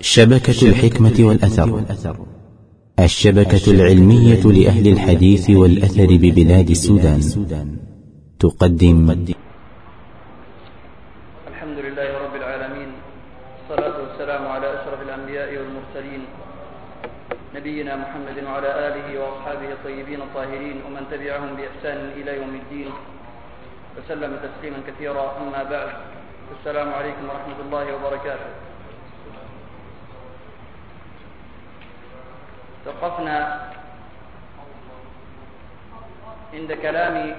شبكة الحكمة والأثر. الشبكة العلمية لأهل الحديث والأثر ببلاد السودان. تقدم. الحمد لله رب العالمين. الصلاة والسلام على أشرف الأنبياء والمرسلين. نبينا محمد وعلى آله وأصحابه الطيبين الطاهرين ومن تبعهم بإحسان إلى يوم الدين. وسلم تسليما كثيرا. أما بعد السلام عليكم ورحمة الله وبركاته. توقفنا عند كلام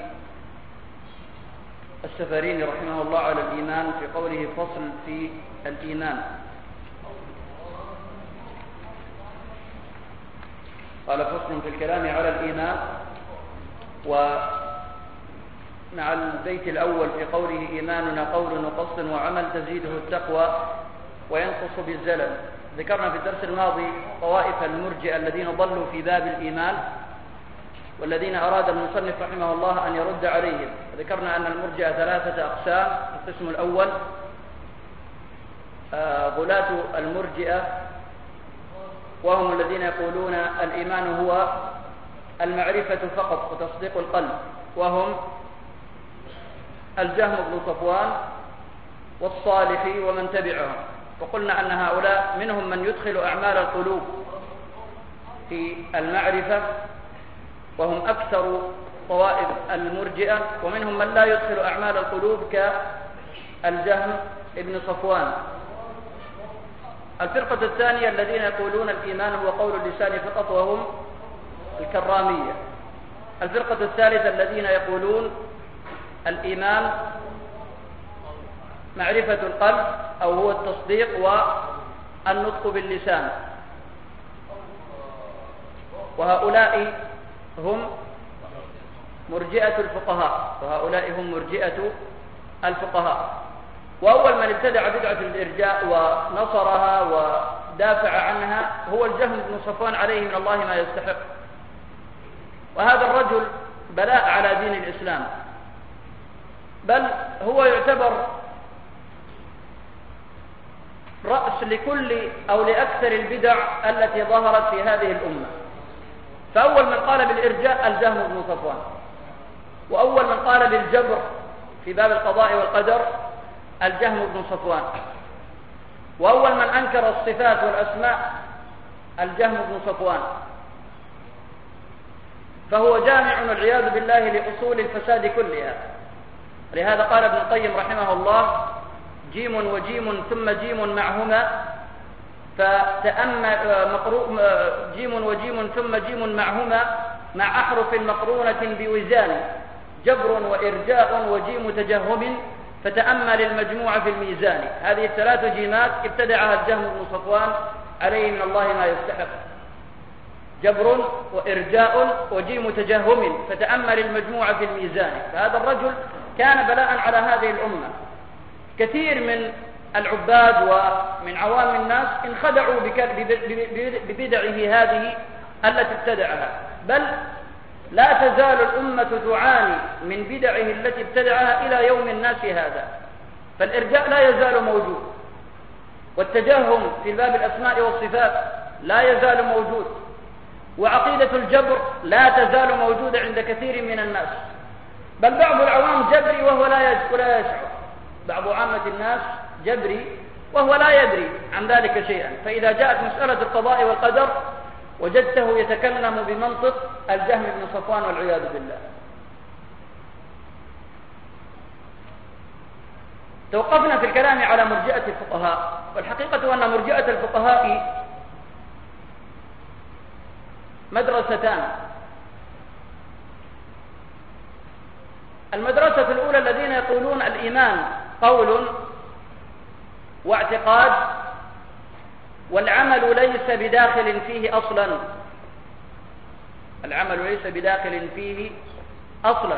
السفرين رحمه الله على الإيمان في قوله فصل في الإيمان. قال فصل في الكلام على الإيمان ومع البيت الأول في قوله إيماننا قول وقصد وعمل تزيده التقوى وينقص بالزلل. ذكرنا في الدرس الماضي طوائف المرجئة الذين ضلوا في باب الإيمان والذين أراد المصنف رحمه الله أن يرد عليهم. ذكرنا أن المرجئة ثلاثة أقسام القسم الأول آه، غلاة المرجئة وهم الذين يقولون الإيمان هو المعرفة فقط وتصديق القلب وهم الجهم بن صفوان والصالحي ومن تبعهم. وقلنا أن هؤلاء منهم من يدخل أعمال القلوب في المعرفة وهم أكثر طوائف المرجئة ومنهم من لا يدخل أعمال القلوب كالجهم ابن صفوان. الفرقة الثانية الذين يقولون الإيمان هو قول اللسان فقط وهم الكرامية. الفرقة الثالثة الذين يقولون الإيمان معرفة القلب أو هو التصديق والنطق باللسان. وهؤلاء هم مرجئة الفقهاء. وهؤلاء هم مرجئة الفقهاء. وأول من ابتدع بدعة الإرجاء ونصرها ودافع عنها هو الجهم بن صفوان عليه من الله ما يستحق. وهذا الرجل بلاء على دين الإسلام. بل هو يعتبر رأس لكل أو لأكثر البدع التي ظهرت في هذه الأمة. فأول من قال بالإرجاء الجهم بن صفوان. وأول من قال بالجبر في باب القضاء والقدر الجهم بن صفوان. وأول من أنكر الصفات والأسماء الجهم بن صفوان. فهو جامع والعياذ بالله لأصول الفساد كلها. لهذا قال ابن القيم رحمه الله جيم وجيم ثم جيم معهما فتأمل مقرو جيم وجيم ثم جيم معهما مع أحرف مقرونة بوزان جبر وإرجاء وجيم تجهم فتأمل المجموع في الميزان. هذه الثلاث جيمات ابتدعها الجهم بن صفوان عليه من الله ما يستحق. جبر وإرجاء وجيم تجهم فتأمل المجموع في الميزان. فهذا الرجل كان بلاء على هذه الأمة. كثير من العباد ومن عوام الناس انخدعوا ببدعه هذه التي ابتدعها. بل لا تزال الأمة تعاني من بدعه التي ابتدعها إلى يوم الناس هذا. فالإرجاء لا يزال موجود. والتجهم في باب الأسماء والصفات لا يزال موجود. وعقيدة الجبر لا تزال موجودة عند كثير من الناس. بل بعض العوام جبري وهو لا يشعر. بعض عامة الناس جبري وهو لا يدري عن ذلك شيئا. فإذا جاءت مسألة القضاء والقدر وجدته يتكلم بمنطق الجهم بن صفوان والعياذ بالله. توقفنا في الكلام على مرجئة الفقهاء والحقيقة أن مرجئة الفقهاء مدرستان. المدرسة الأولى الذين يقولون الإيمان قول واعتقاد والعمل ليس بداخل فيه أصلا. العمل ليس بداخل فيه أصلا.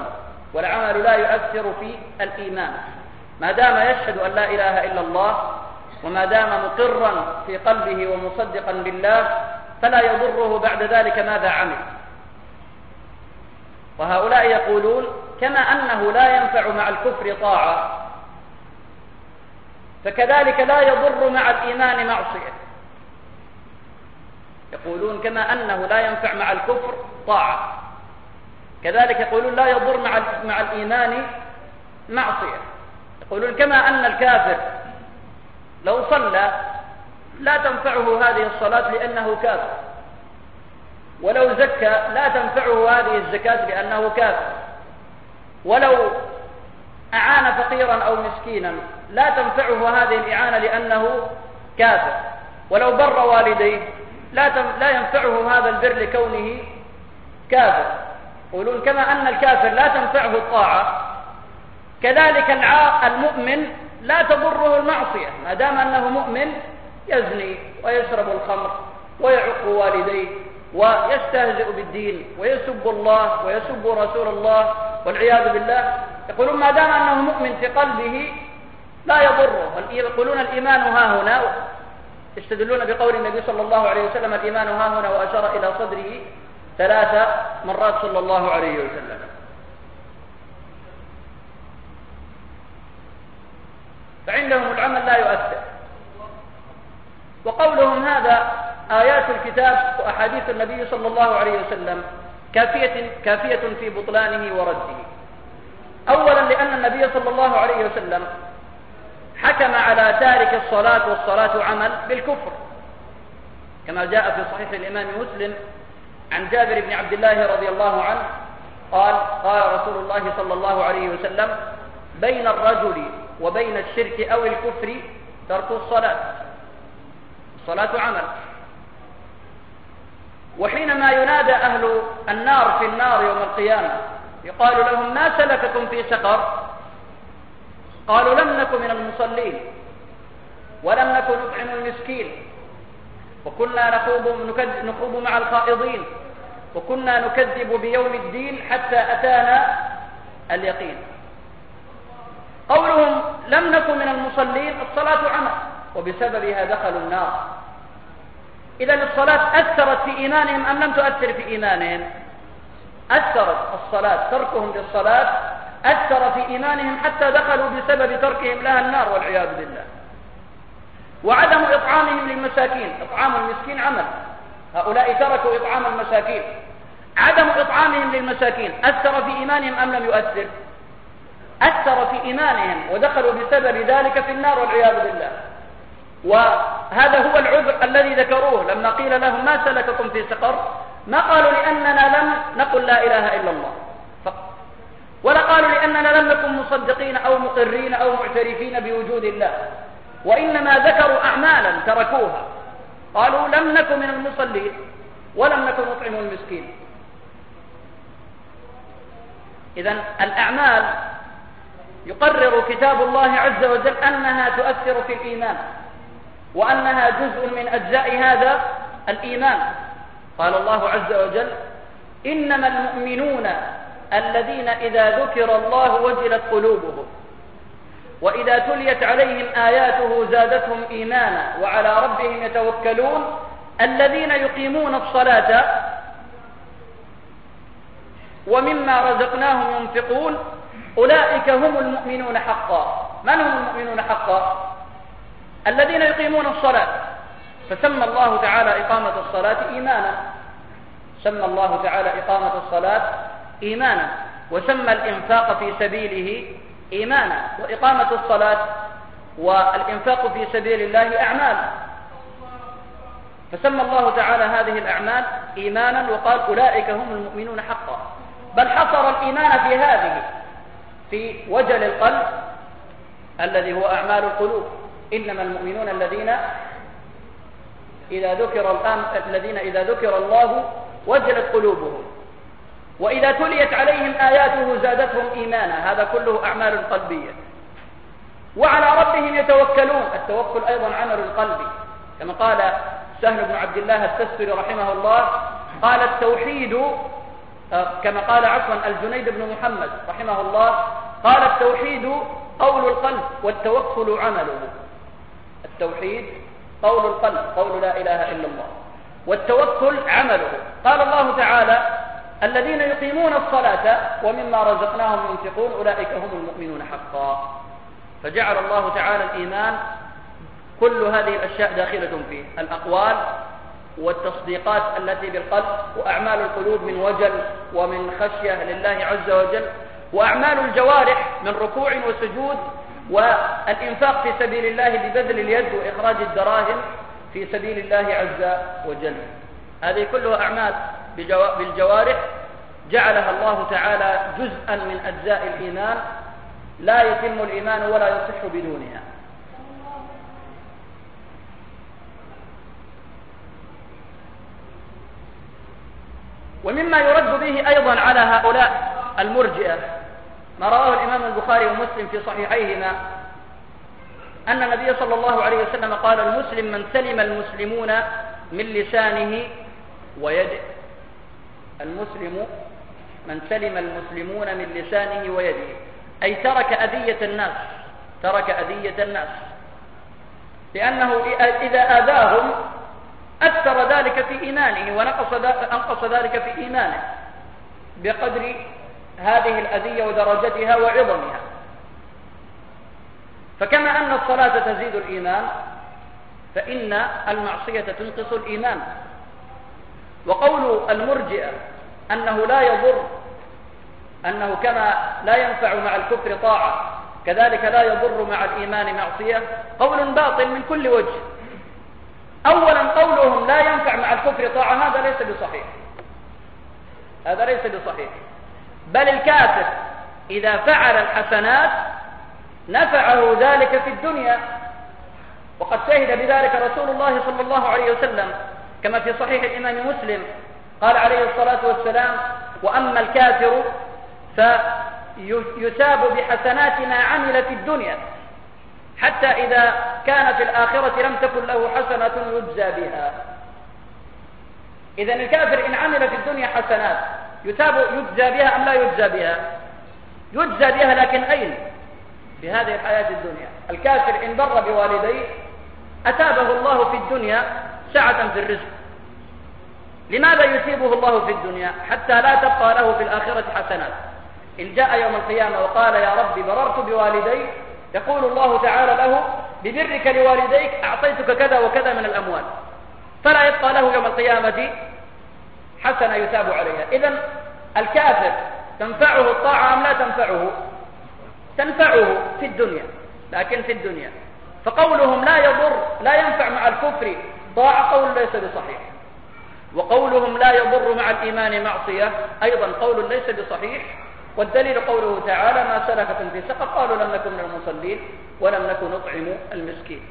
والعمل لا يؤثر في الإيمان. ما دام يشهد أن لا إله إلا الله وما دام مقرا في قلبه ومصدقا بالله فلا يضره بعد ذلك ماذا عمل. وهؤلاء يقولون كما أنه لا ينفع مع الكفر طاعة فكذلك لا يضر مع الإيمان معصية. يقولون كما أنه لا ينفع مع الكفر طاعة. كذلك يقولون لا يضر مع مع الإيمان معصية. يقولون كما أن الكافر لو صلى لا تنفعه هذه الصلاة لأنه كافر. ولو زكى لا تنفعه هذه الزكاة لأنه كافر. ولو أعان فقيرا أو مسكينا لا تنفعه هذه الإعانة لأنه كافر. ولو بر والديه لا لا ينفعه هذا البر لكونه كافر. يقولون كما أن الكافر لا تنفعه الطاعة كذلك المؤمن لا تضره المعصية. ما دام أنه مؤمن يزني ويشرب الخمر ويعق والديه ويستهزئ بالدين ويسب الله ويسب رسول الله والعياذ بالله. يقولون ما دام أنه مؤمن في قلبه لا يضره يقولون الإيمان ها هنا يستدلون بقول النبي صلى الله عليه وسلم الإيمان ها هنا وأشار إلى صدره ثلاث مرات صلى الله عليه وسلم. فعندهم العمل لا يؤثر. وقولهم هذا آيات الكتاب وأحاديث النبي صلى الله عليه وسلم كافية, كافية في بطلانه ورده. أولا لأن النبي صلى الله عليه وسلم حكم على تارك الصلاة والصلاة عمل بالكفر. كما جاء في صحيح الإمام مسلم عن جابر بن عبد الله رضي الله عنه قال قال رسول الله صلى الله عليه وسلم بين الرجل وبين الشرك أو الكفر ترك الصلاة الصلاة عمل. وحينما ينادى أهل النار في النار يوم القيامة يقال لهم ما سلككم في سقر؟ قالوا لم نكن من المصلين ولم نكن نطعم المسكين وكنا نخوض, نخوض مع الخائضين وكنا نكذب بيوم الدين حتى أتانا اليقين. قولهم لم نكن من المصلين الصلاة عمل وبسببها دخلوا النار. إذا الصلاة أثرت في إيمانهم أم لم تؤثر في إيمانهم؟ أثرت الصلاة تركهم للصلاة أثر في إيمانهم حتى دخلوا بسبب تركهم لها النار والعياذ بالله. وعدم إطعامهم للمساكين إطعام المسكين عمل. هؤلاء تركوا إطعام المساكين. عدم إطعامهم للمساكين أثر في إيمانهم أم لم يؤثر؟ أثر في إيمانهم ودخلوا بسبب ذلك في النار والعياذ بالله. وهذا هو العذر الذي ذكروه لما قيل لهم ما سلككم في سقر؟ ما قالوا لأننا لم نقل لا إله إلا الله. ولا قالوا لأننا لم نكن مصدقين أو مقرين أو معترفين بوجود الله. وإنما ذكروا أعمالا تركوها. قالوا لم نكن من المصلين ولم نكن نطعم المسكين. إذا الأعمال يقرر كتاب الله عز وجل أنها تؤثر في الإيمان وأنها جزء من أجزاء هذا الإيمان. قال الله عز وجل إنما المؤمنون الذين إذا ذكر الله وجلت قلوبهم وإذا تليت عليهم آياته زادتهم إيمانا وعلى ربهم يتوكلون الذين يقيمون الصلاة ومما رزقناهم ينفقون أولئك هم المؤمنون حقا. من هم المؤمنون حقا؟ الذين يقيمون الصلاة. فسمى الله تعالى إقامة الصلاة إيمانا. سمى الله تعالى إقامة الصلاة إيمانا وسمى الإنفاق في سبيله إيمانا وإقامة الصلاة والإنفاق في سبيل الله أعمال فسمى الله تعالى هذه الأعمال إيمانا وقال أولئك هم المؤمنون حقا. بل حصر الإيمان في هذه في وجل القلب الذي هو أعمال القلوب. إنما المؤمنون الذين إذا ذكر الآن الذين إذا ذكر الله وجلت قلوبهم. وإذا تليت عليهم آياته زادتهم إيمانا. هذا كله أعمال قلبية. وعلى ربهم يتوكلون. التوكل أيضا عمل قلبي كما قال سهل بن عبد الله التستري رحمه الله قال التوحيد آه، كما قال عفوا الجنيد بن محمد رحمه الله قال التوحيد قول القلب والتوكل عمله التوحيد قول القلب قول لا إله إلا الله والتوكل عمله. قال الله تعالى الذين يقيمون الصلاة ومما رزقناهم ينفقون أولئك هم المؤمنون حقا. فجعل الله تعالى الإيمان كل هذه الأشياء داخلة فيه الأقوال والتصديقات التي بالقلب وأعمال القلوب من وجل ومن خشية لله عز وجل وأعمال الجوارح من ركوع وسجود والإنفاق في سبيل الله ببذل اليد وإخراج الدراهم في سبيل الله عز وجل. هذه كلها أعمال بالجوارح جعلها الله تعالى جزءا من أجزاء الإيمان لا يتم الإيمان ولا يصح بدونها. ومما يرد به أيضا على هؤلاء المرجئة ما رواه الإمام البخاري ومسلم في صحيحيهما أن النبي صلى الله عليه وسلم قال المسلم من سلم المسلمون من لسانه ويده المسلم من سلم المسلمون من لسانه ويده أي ترك أذية الناس ترك أذية الناس. لأنه إذا آذاهم أثر ذلك في إيمانه ونقص أنقص ذلك في إيمانه بقدر هذه الأذية ودرجتها وعظمها. فكما أن الصلاة تزيد الإيمان فإن المعصية تنقص الإيمان. وقول المرجئة أنه لا يضر أنه كما لا ينفع مع الكفر طاعة كذلك لا يضر مع الإيمان معصية. قول باطل من كل وجه. أولا قولهم لا ينفع مع الكفر طاعة هذا ليس بصحيح. هذا ليس بصحيح. بل الكافر إذا فعل الحسنات نفعه ذلك في الدنيا. وقد شهد بذلك رسول الله صلى الله عليه وسلم كما في صحيح الإمام مسلم. قال عليه الصلاة والسلام وأما الكافر فيثاب بحسنات ما عمل في الدنيا حتى إذا كان في الآخرة لم تكن له حسنة يجزى بها. إذا الكافر إن عمل في الدنيا حسنات يثاب يجزى بها أم لا يجزى بها؟ يجزى بها لكن أين؟ في هذه الحياة الدنيا. الكافر إن بر بوالديه أتابه الله في الدنيا سعة في الرزق. لماذا يثيبه الله في الدنيا حتى لا تبقى له في الآخرة حسنات؟ إن جاء يوم القيامة وقال يا رب بررت بوالدي يقول الله تعالى له ببرك لوالديك أعطيتك كذا وكذا من الأموال. فلا يبقى له يوم القيامة حسنة يثاب عليها. إذا الكافر تنفعه الطاعة أم لا تنفعه تنفعه في الدنيا لكن في الدنيا. فقولهم لا يضر لا ينفع مع الكفر طاعة قول ليس بصحيح. وقولهم لا يضر مع الإيمان معصية. أيضا قول ليس بصحيح والدليل قوله تعالى ما سلككم في سقر قالوا لم نكن من المصلين ولم نكن نطعم المسكين.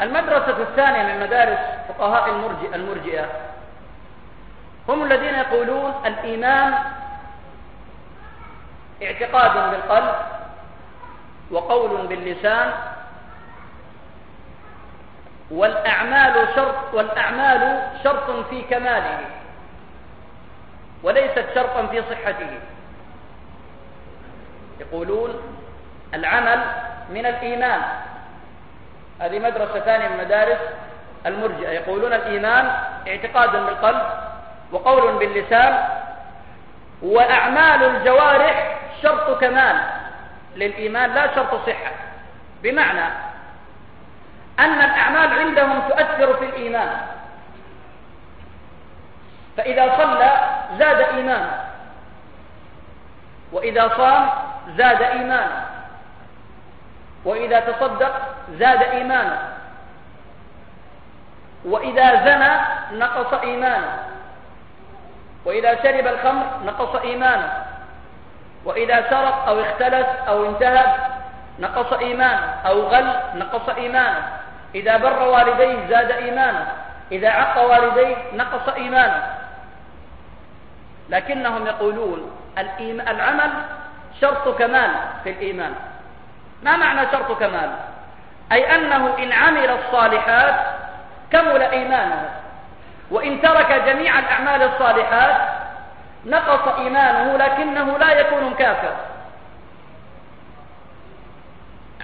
المدرسة الثانية من مدارس فقهاء المرجئة, المرجئة هم الذين يقولون الإيمان اعتقاد بالقلب وقول باللسان والأعمال شرط والأعمال شرط في كماله وليست شرطا في صحته. يقولون العمل من الإيمان. هذه مدرسة ثانية من مدارس المرجئة. يقولون الإيمان اعتقاد بالقلب وقول باللسان وأعمال الجوارح شرط كمال. للإيمان لا شرط صحة. بمعنى أن الأعمال عندهم تؤثر في الإيمان. فإذا صلى زاد إيمانه وإذا صام زاد إيمانه وإذا تصدق زاد إيمانه وإذا زنى نقص إيمانه وإذا شرب الخمر نقص إيمانه وإذا سرق أو اختلس أو انتهب نقص إيمانه أو غل نقص إيمانه إذا بر والديه زاد إيمانه إذا عق والديه نقص إيمانه. لكنهم يقولون العمل شرط كمال في الإيمان. ما معنى شرط كمال؟ أي أنه إن عمل الصالحات كمل إيمانه. وإن ترك جميع الأعمال الصالحات نقص إيمانه لكنه لا يكون كافر.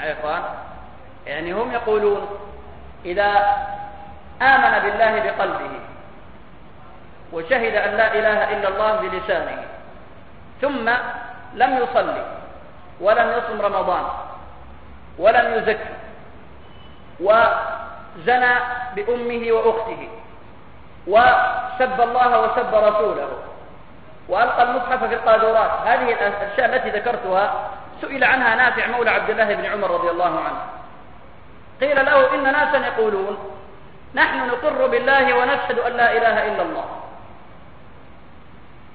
يا إخوان يعني هم يقولون إذا آمن بالله بقلبه وشهد أن لا إله إلا الله بلسانه ثم لم يصلي ولم يصم رمضان ولم يزكي وزنى بأمه وأخته وسب الله وسب رسوله وألقى المصحف في القاذورات. هذه الأشياء التي ذكرتها سئل عنها نافع مولى عبد الله بن عمر رضي الله عنه. قيل له إن ناسا يقولون. نحن نقر بالله ونشهد أن لا إله إلا الله.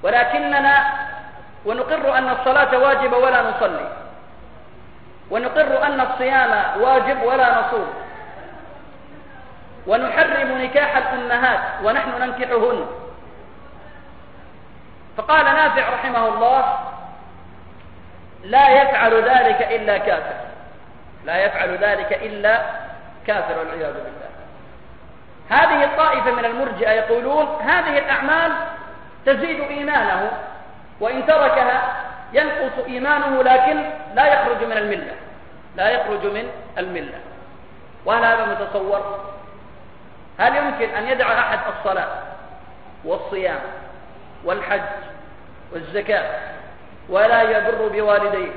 ولكننا ونقر أن الصلاة واجبة ولا نصلي. ونقر أن الصيام واجب ولا نصوم. ونحرم نكاح الأمهات ونحن ننكحهن. فقال نافع رحمه الله لا يفعل ذلك إلا كافر. لا يفعل ذلك إلا كافر والعياذ بالله. هذه الطائفة من المرجئة يقولون هذه الأعمال تزيد إيمانه وإن تركها ينقص إيمانه لكن لا يخرج من الملة. لا يخرج من الملة. وهل هذا متصور؟ هل يمكن أن يدع أحد الصلاة والصيام والحج والزكاة ولا يبر بوالديه؟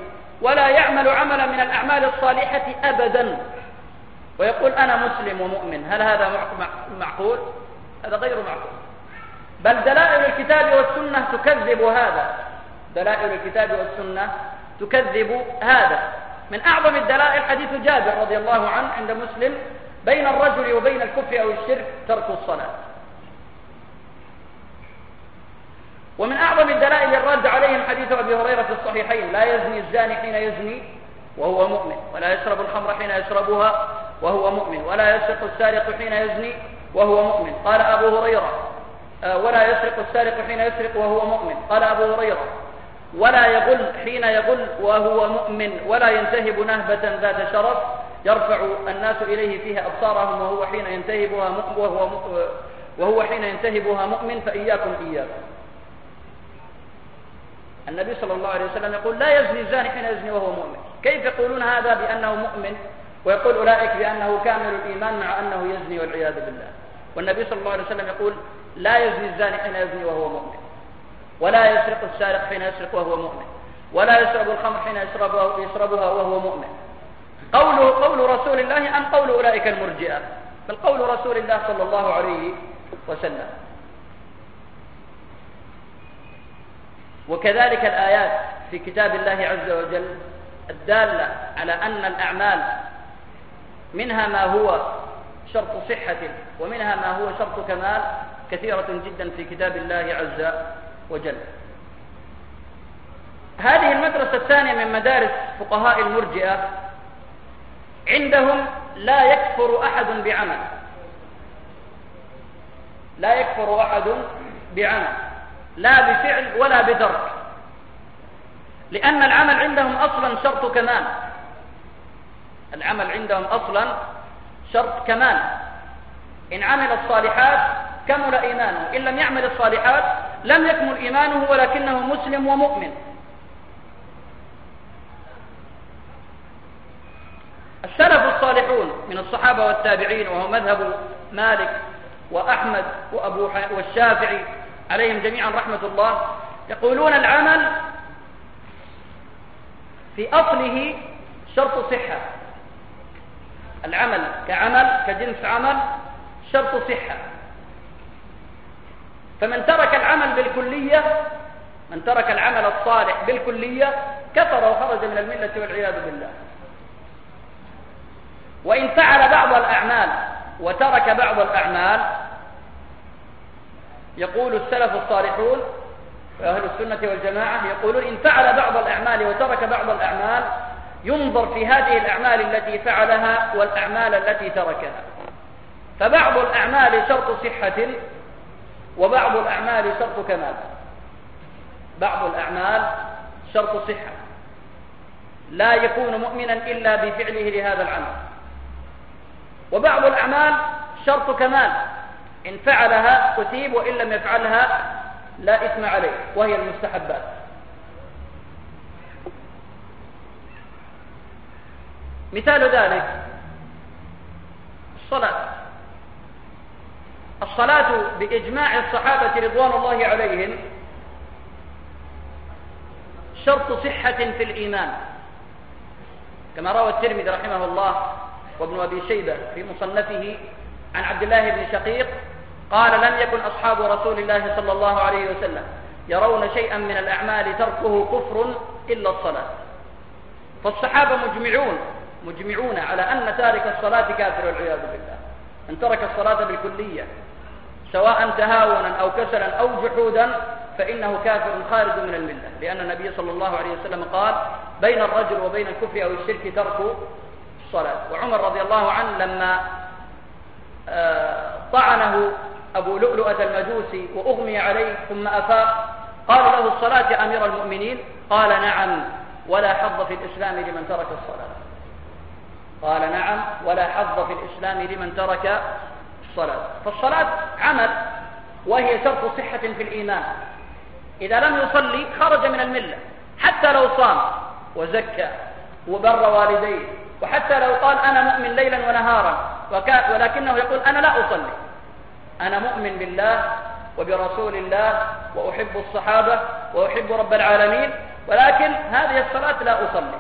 ولا يعمل عملا من الأعمال الصالحة أبدا. ويقول أنا مسلم ومؤمن. هل هذا معقول؟ هذا غير معقول. بل دلائل الكتاب والسنة تكذب هذا. دلائل الكتاب والسنة تكذب هذا. من أعظم الدلائل حديث جابر رضي الله عنه عند مسلم بين الرجل وبين الكفر أو الشرك ترك الصلاة. ومن أعظم الدلائل الرد عليهم حديث أبي هريرة في الصحيحين لا يزني الزاني حين يزني وهو مؤمن ولا يشرب الخمر حين يشربها وهو مؤمن ولا يسرق السارق حين يزني وهو مؤمن. قال أبو هريرة آه، ولا يسرق السارق حين يسرق وهو مؤمن. قال أبو هريرة ولا يغل حين يغل وهو مؤمن ولا ينتهب نهبة ذات شرف يرفع الناس إليه فيها أبصارهم وهو حين ينتهبها وهو وهو حين ينتهبها مؤمن فإياكم إياكم النبي صلى الله عليه وسلم يقول لا يزني الزاني حين يزني وهو مؤمن. كيف يقولون هذا بأنه مؤمن؟ ويقول أولئك بأنه كامل الإيمان مع أنه يزني والعياذ بالله. والنبي صلى الله عليه وسلم يقول لا يزني الزاني حين يزني وهو مؤمن. ولا يسرق السارق حين يسرق وهو مؤمن. ولا يشرب الخمر حين يشربها, يشربها وهو مؤمن. قوله قول رسول الله أم قول أولئك المرجئة؟ بل قول رسول الله صلى الله عليه وسلم. وكذلك الآيات في كتاب الله عز وجل الدالة على أن الأعمال منها ما هو شرط صحة ومنها ما هو شرط كمال كثيرة جدا في كتاب الله عز وجل. هذه المدرسة الثانية من مدارس فقهاء المرجئة عندهم لا يكفر أحد بعمل. لا يكفر أحد بعمل. لا بفعل ولا بترك لأن العمل عندهم أصلا شرط كمال العمل عندهم أصلا شرط كمال إن عمل الصالحات كمل إيمانه. إن لم يعمل الصالحات لم يكمل إيمانه ولكنه مسلم ومؤمن. السلف الصالحون من الصحابة والتابعين وهو مذهب مالك وأحمد وأبو والشافعي عليهم جميعا رحمة الله يقولون العمل في أصله شرط صحة. العمل كعمل كجنس عمل شرط صحة. فمن ترك العمل بالكلية من ترك العمل الصالح بالكلية كفر وخرج من الملة والعياذ بالله. وإن فعل بعض الأعمال وترك بعض الأعمال يقول السلف الصالحون وأهل السنة والجماعة يقولون إن فعل بعض الأعمال وترك بعض الأعمال ينظر في هذه الأعمال التي فعلها والأعمال التي تركها. فبعض الأعمال شرط صحة وبعض الأعمال شرط كمال. بعض الأعمال شرط صحة. لا يكون مؤمنا إلا بفعله لهذا العمل. وبعض الأعمال شرط كمال. إن فعلها أثيب وإن لم يفعلها لا إثم عليه وهي المستحبات. مثال ذلك الصلاة. الصلاة بإجماع الصحابة رضوان الله عليهم شرط صحة في الإيمان. كما روى الترمذي رحمه الله وابن أبي شيبة في مصنفه عن عبد الله بن شقيق قال لم يكن أصحاب رسول الله صلى الله عليه وسلم يرون شيئا من الأعمال تركه كفر إلا الصلاة. فالصحابة مجمعون مجمعون على أن تارك الصلاة كافر والعياذ بالله. من ترك الصلاة بالكلية سواء تهاونا أو كسلا أو جحودا فإنه كافر خارج من الملة. لأن النبي صلى الله عليه وسلم قال بين الرجل وبين الكفر أو الشرك ترك الصلاة. وعمر رضي الله عنه لما آه، طعنه أبو لؤلؤة المجوسي وأغمي عليه ثم أفاق قال له الصلاة يا أمير المؤمنين. قال نعم ولا حظ في الإسلام لمن ترك الصلاة. قال نعم ولا حظ في الإسلام لمن ترك الصلاة. فالصلاة عمل وهي شرط صحة في الإيمان. إذا لم يصلي خرج من الملة حتى لو صام وزكى وبر والديه وحتى لو قال أنا مؤمن ليلا ونهارا ولكنه يقول أنا لا أصلي. أنا مؤمن بالله وبرسول الله وأحب الصحابة وأحب رب العالمين ولكن هذه الصلاة لا أصلي.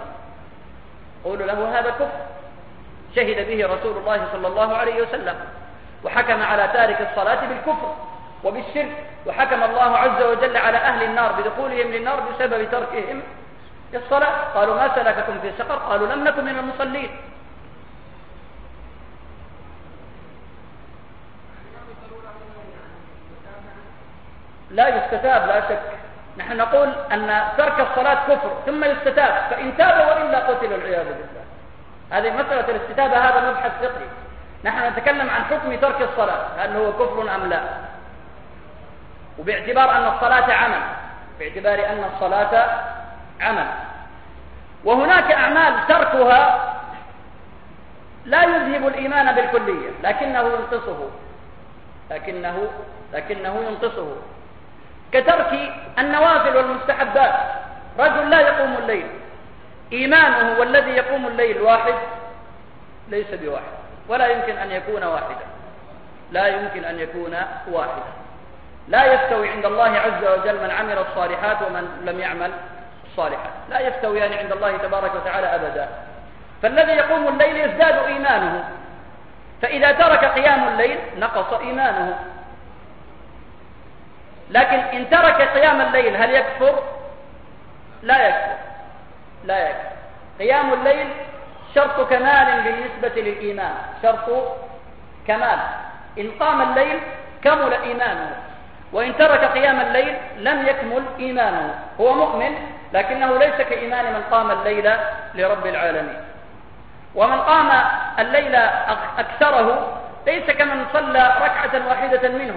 قولوا له هذا كفر. شهد به رسول الله صلى الله عليه وسلم وحكم على تارك الصلاة بالكفر وبالشرك وحكم الله عز وجل على أهل النار بدخولهم للنار بسبب تركهم الصلاة قالوا ما سلككم في سقر؟ قالوا لم نكن من المصلين. لا يستتاب لا شك. نحن نقول أن ترك الصلاة كفر ثم يستتاب. فإن تاب وإلا قتل العياذ بالله. هذه مسألة الاستتابة هذا مبحث فقهي. نحن نتكلم عن حكم ترك الصلاة هل هو كفر أم لا. وباعتبار أن الصلاة عمل باعتبار أن الصلاة عمل. وهناك أعمال تركها لا يذهب الإيمان بالكلية لكنه ينقصه. لكنه لكنه ينقصه. كترك النوافل والمستحبات. رجل لا يقوم الليل. إيمانه والذي يقوم الليل واحد ليس بواحد. ولا يمكن أن يكون واحدا. لا يمكن أن يكون واحدا. لا يستوي عند الله عز وجل من عمل الصالحات ومن لم يعمل الصالحات. لا يستويان عند الله تبارك وتعالى أبدا. فالذي يقوم الليل يزداد إيمانه. فإذا ترك قيام الليل نقص إيمانه. لكن إن ترك قيام الليل هل يكفر؟ لا يكفر. لا يكفر. قيام الليل شرط كمال بالنسبة للإيمان. شرط كمال. إن قام الليل كمل إيمانه. وإن ترك قيام الليل لم يكمل إيمانه. هو مؤمن لكنه ليس كإيمان من قام الليل لرب العالمين. ومن قام الليل أكثره ليس كمن صلى ركعة واحدة منه.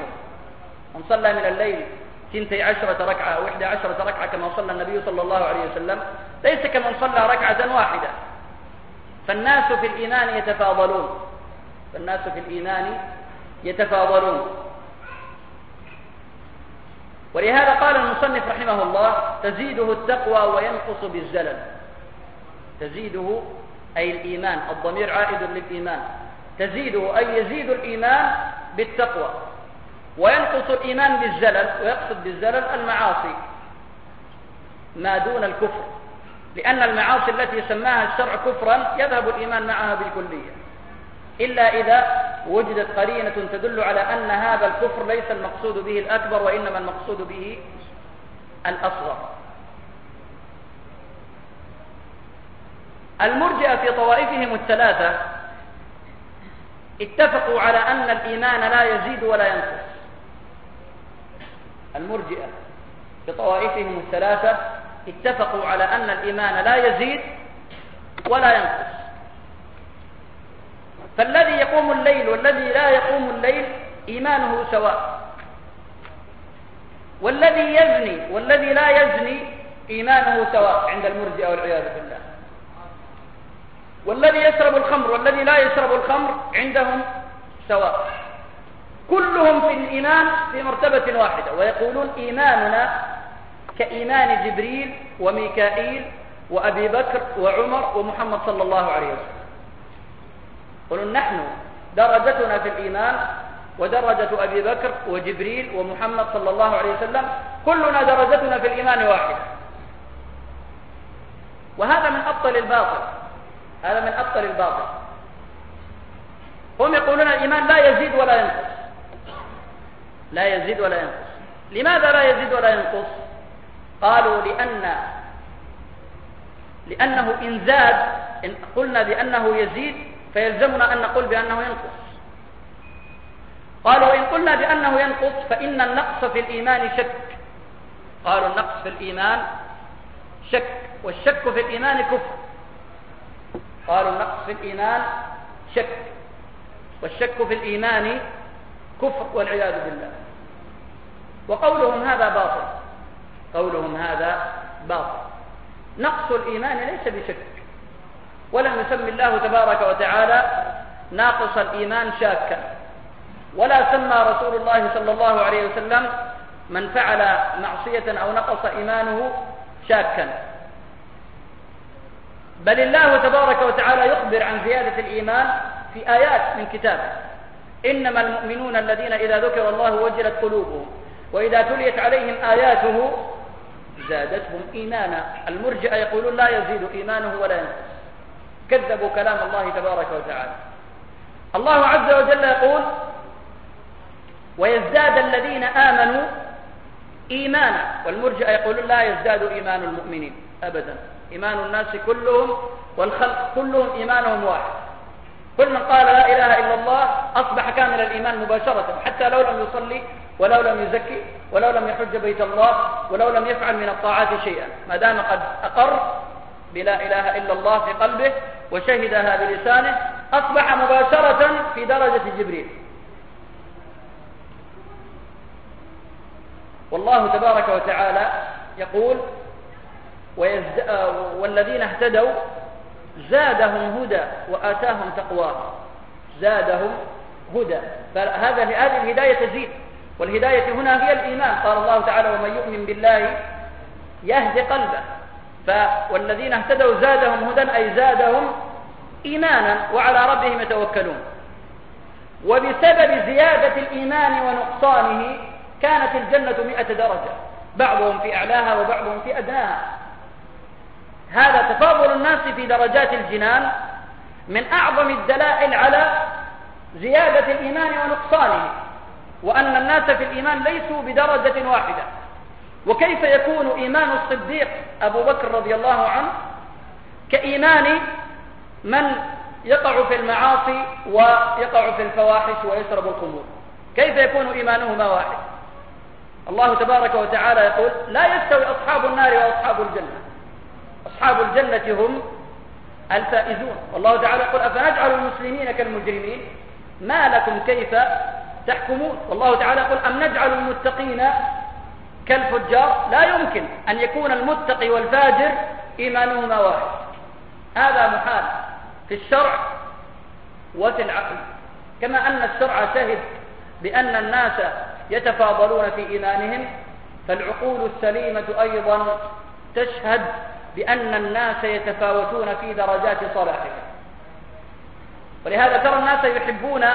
من صلى من الليل ثنتي عشرة ركعة أو إحدى عشرة ركعة كما صلى النبي صلى الله عليه وسلم. ليس كمن صلى ركعة واحدة. فالناس في الإيمان يتفاضلون. فالناس في الإيمان يتفاضلون. ولهذا قال المصنف رحمه الله تزيده التقوى وينقص بالزلل تزيده أي الإيمان الضمير عائد للإيمان. تزيده أي يزيد الإيمان بالتقوى. وينقص الإيمان بالزلل ويقصد بالزلل المعاصي ما دون الكفر. لأن المعاصي التي سماها الشرع كفرا يذهب الإيمان معها بالكلية. إلا إذا وجدت قرينة تدل على أن هذا الكفر ليس المقصود به الأكبر وإنما المقصود به الأصغر. المرجئة في طوائفهم الثلاثة اتفقوا على أن الإيمان لا يزيد ولا ينقص. المرجئة. بطوائفهم الثلاثة اتفقوا على أن الإيمان لا يزيد ولا ينقص. فالذي يقوم الليل والذي لا يقوم الليل إيمانه سواء. والذي يزني والذي لا يزني إيمانه سواء عند المرجئة والعياذ بالله. والذي يشرب الخمر والذي لا يشرب الخمر عندهم سواء. كلهم في الإيمان في مرتبة واحدة ويقولون إيماننا كإيمان جبريل وميكائيل وأبي بكر وعمر ومحمد صلى الله عليه وسلم. يقولون نحن درجتنا في الإيمان ودرجة أبي بكر وجبريل ومحمد صلى الله عليه وسلم كلنا درجتنا في الإيمان واحدة. وهذا من أبطل الباطل. هذا من أبطل الباطل. هم يقولون الإيمان لا يزيد ولا ينقص. لا يزيد ولا ينقص. لماذا لا يزيد ولا ينقص؟ قالوا لأن لأنه إن زاد إن قلنا بأنه يزيد فيلزمنا أن نقول بأنه ينقص. قالوا إن قلنا بأنه ينقص فإن النقص في الإيمان شك. قالوا النقص في الإيمان شك والشك في الإيمان كفر. قالوا النقص في الإيمان شك والشك في الإيمان كفر والعياذ بالله. وقولهم هذا باطل. قولهم هذا باطل. نقص الإيمان ليس بشك. ولم يسمي الله تبارك وتعالى ناقص الإيمان شاكا. ولا سمى رسول الله صلى الله عليه وسلم من فعل معصية أو نقص إيمانه شاكا. بل الله تبارك وتعالى يخبر عن زيادة الإيمان في آيات من كتابه. إنما المؤمنون الذين إذا ذكر الله وجلت قلوبهم وإذا تليت عليهم آياته زادتهم إيمانا. المرجئة يقولون لا يزيد إيمانه ولا ينقص. كذبوا كلام الله تبارك وتعالى. الله عز وجل يقول ويزداد الذين آمنوا إيمانا. والمرجئة يقولون لا يزداد إيمان المؤمنين أبدا. إيمان الناس كلهم والخلق كلهم إيمانهم واحد. كل من قال لا إله إلا الله أصبح كامل الإيمان مباشرة حتى لو لم يصلي ولو لم يزكي ولو لم يحج بيت الله ولو لم يفعل من الطاعات شيئا ما دام قد أقر بلا إله إلا الله في قلبه وشهدها بلسانه أصبح مباشرة في درجة جبريل والله تبارك وتعالى يقول. والذين اهتدوا زادهم هدى وآتاهم تقواهم زادهم هدى. فهذا هذه الهداية تزيد. والهداية هنا هي الإيمان. قال الله تعالى ومن يؤمن بالله يهدي قلبه. ف والذين اهتدوا زادهم هدى أي زادهم إيمانا وعلى ربهم يتوكلون. وبسبب زيادة الإيمان ونقصانه كانت الجنة مئة درجة. بعضهم في أعلاها وبعضهم في أدناها. هذا تفاضل الناس في درجات الجنان من أعظم الدلائل على زيادة الإيمان ونقصانه وأن الناس في الإيمان ليسوا بدرجة واحدة. وكيف يكون إيمان الصديق أبو بكر رضي الله عنه كإيمان من يقع في المعاصي ويقع في الفواحش ويشرب الخمور؟ كيف يكون إيمانهما واحد؟ الله تبارك وتعالى يقول لا يستوي أصحاب النار وأصحاب الجنة. أصحاب الجنة هم الفائزون. والله تعالى يقول أفنجعل المسلمين كالمجرمين؟ ما لكم كيف تحكمون؟ والله تعالى يقول أم نجعل المتقين كالفجار؟ لا يمكن أن يكون المتقي والفاجر إيمانهما واحد. هذا محال في الشرع وفي العقل. كما أن الشرع شهد بأن الناس يتفاضلون في إيمانهم فالعقول السليمة أيضا تشهد بأن الناس يتفاوتون في درجات صلاحهم. ولهذا ترى الناس يحبون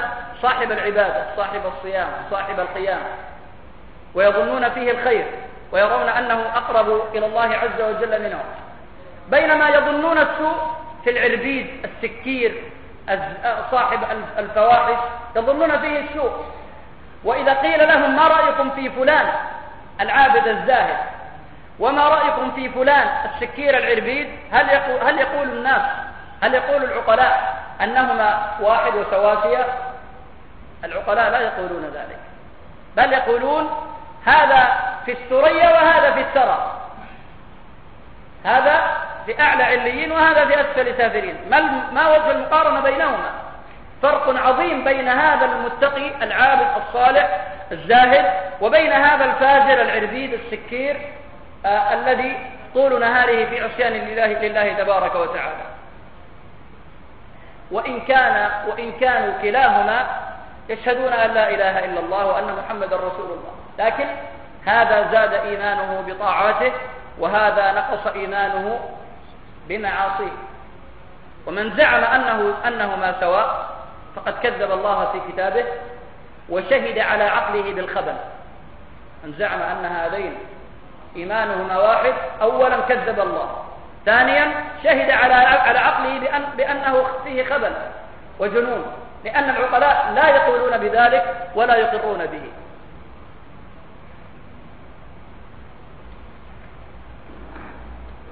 صاحب العبادة صاحب الصيام صاحب القيام ويظنون فيه الخير ويرون أنه أقرب إلى الله عز وجل منهم. بينما يظنون السوء في العربيد السكير صاحب الفواحش يظنون فيه السوء. وإذا قيل لهم ما رأيكم في فلان؟ العابد الزاهد. وما رأيكم في فلان السكير العربيد؟ هل يقول, هل يقول الناس هل يقول العقلاء أنهما واحد وسواسية؟ العقلاء لا يقولون ذلك. بل يقولون هذا في الثريا وهذا في الثرى. هذا في أعلى عليين وهذا في أسفل سافلين. ما, ما وجه المقارنة بينهما؟ فرق عظيم بين هذا المتقي العابد الصالح الزاهد وبين هذا الفاجر العربيد السكير آه الذي طول نهاره في عصيان لله, لله تبارك وتعالى. وإن كان وإن كانوا كلاهما يشهدون أن لا إله إلا الله وأن محمد رسول الله. لكن هذا زاد إيمانه بطاعاته وهذا نقص إيمانه بمعاصيه. ومن زعم أنه أنهما سواء فقد كذب الله في كتابه وشهد على عقله بالخبل من زعم أن هذين إيمانهما واحد. أولا كذب الله. ثانيا شهد على على عقله بأن بأنه فيه خبل وجنون لأن العقلاء لا يقولون بذلك ولا يقرون به.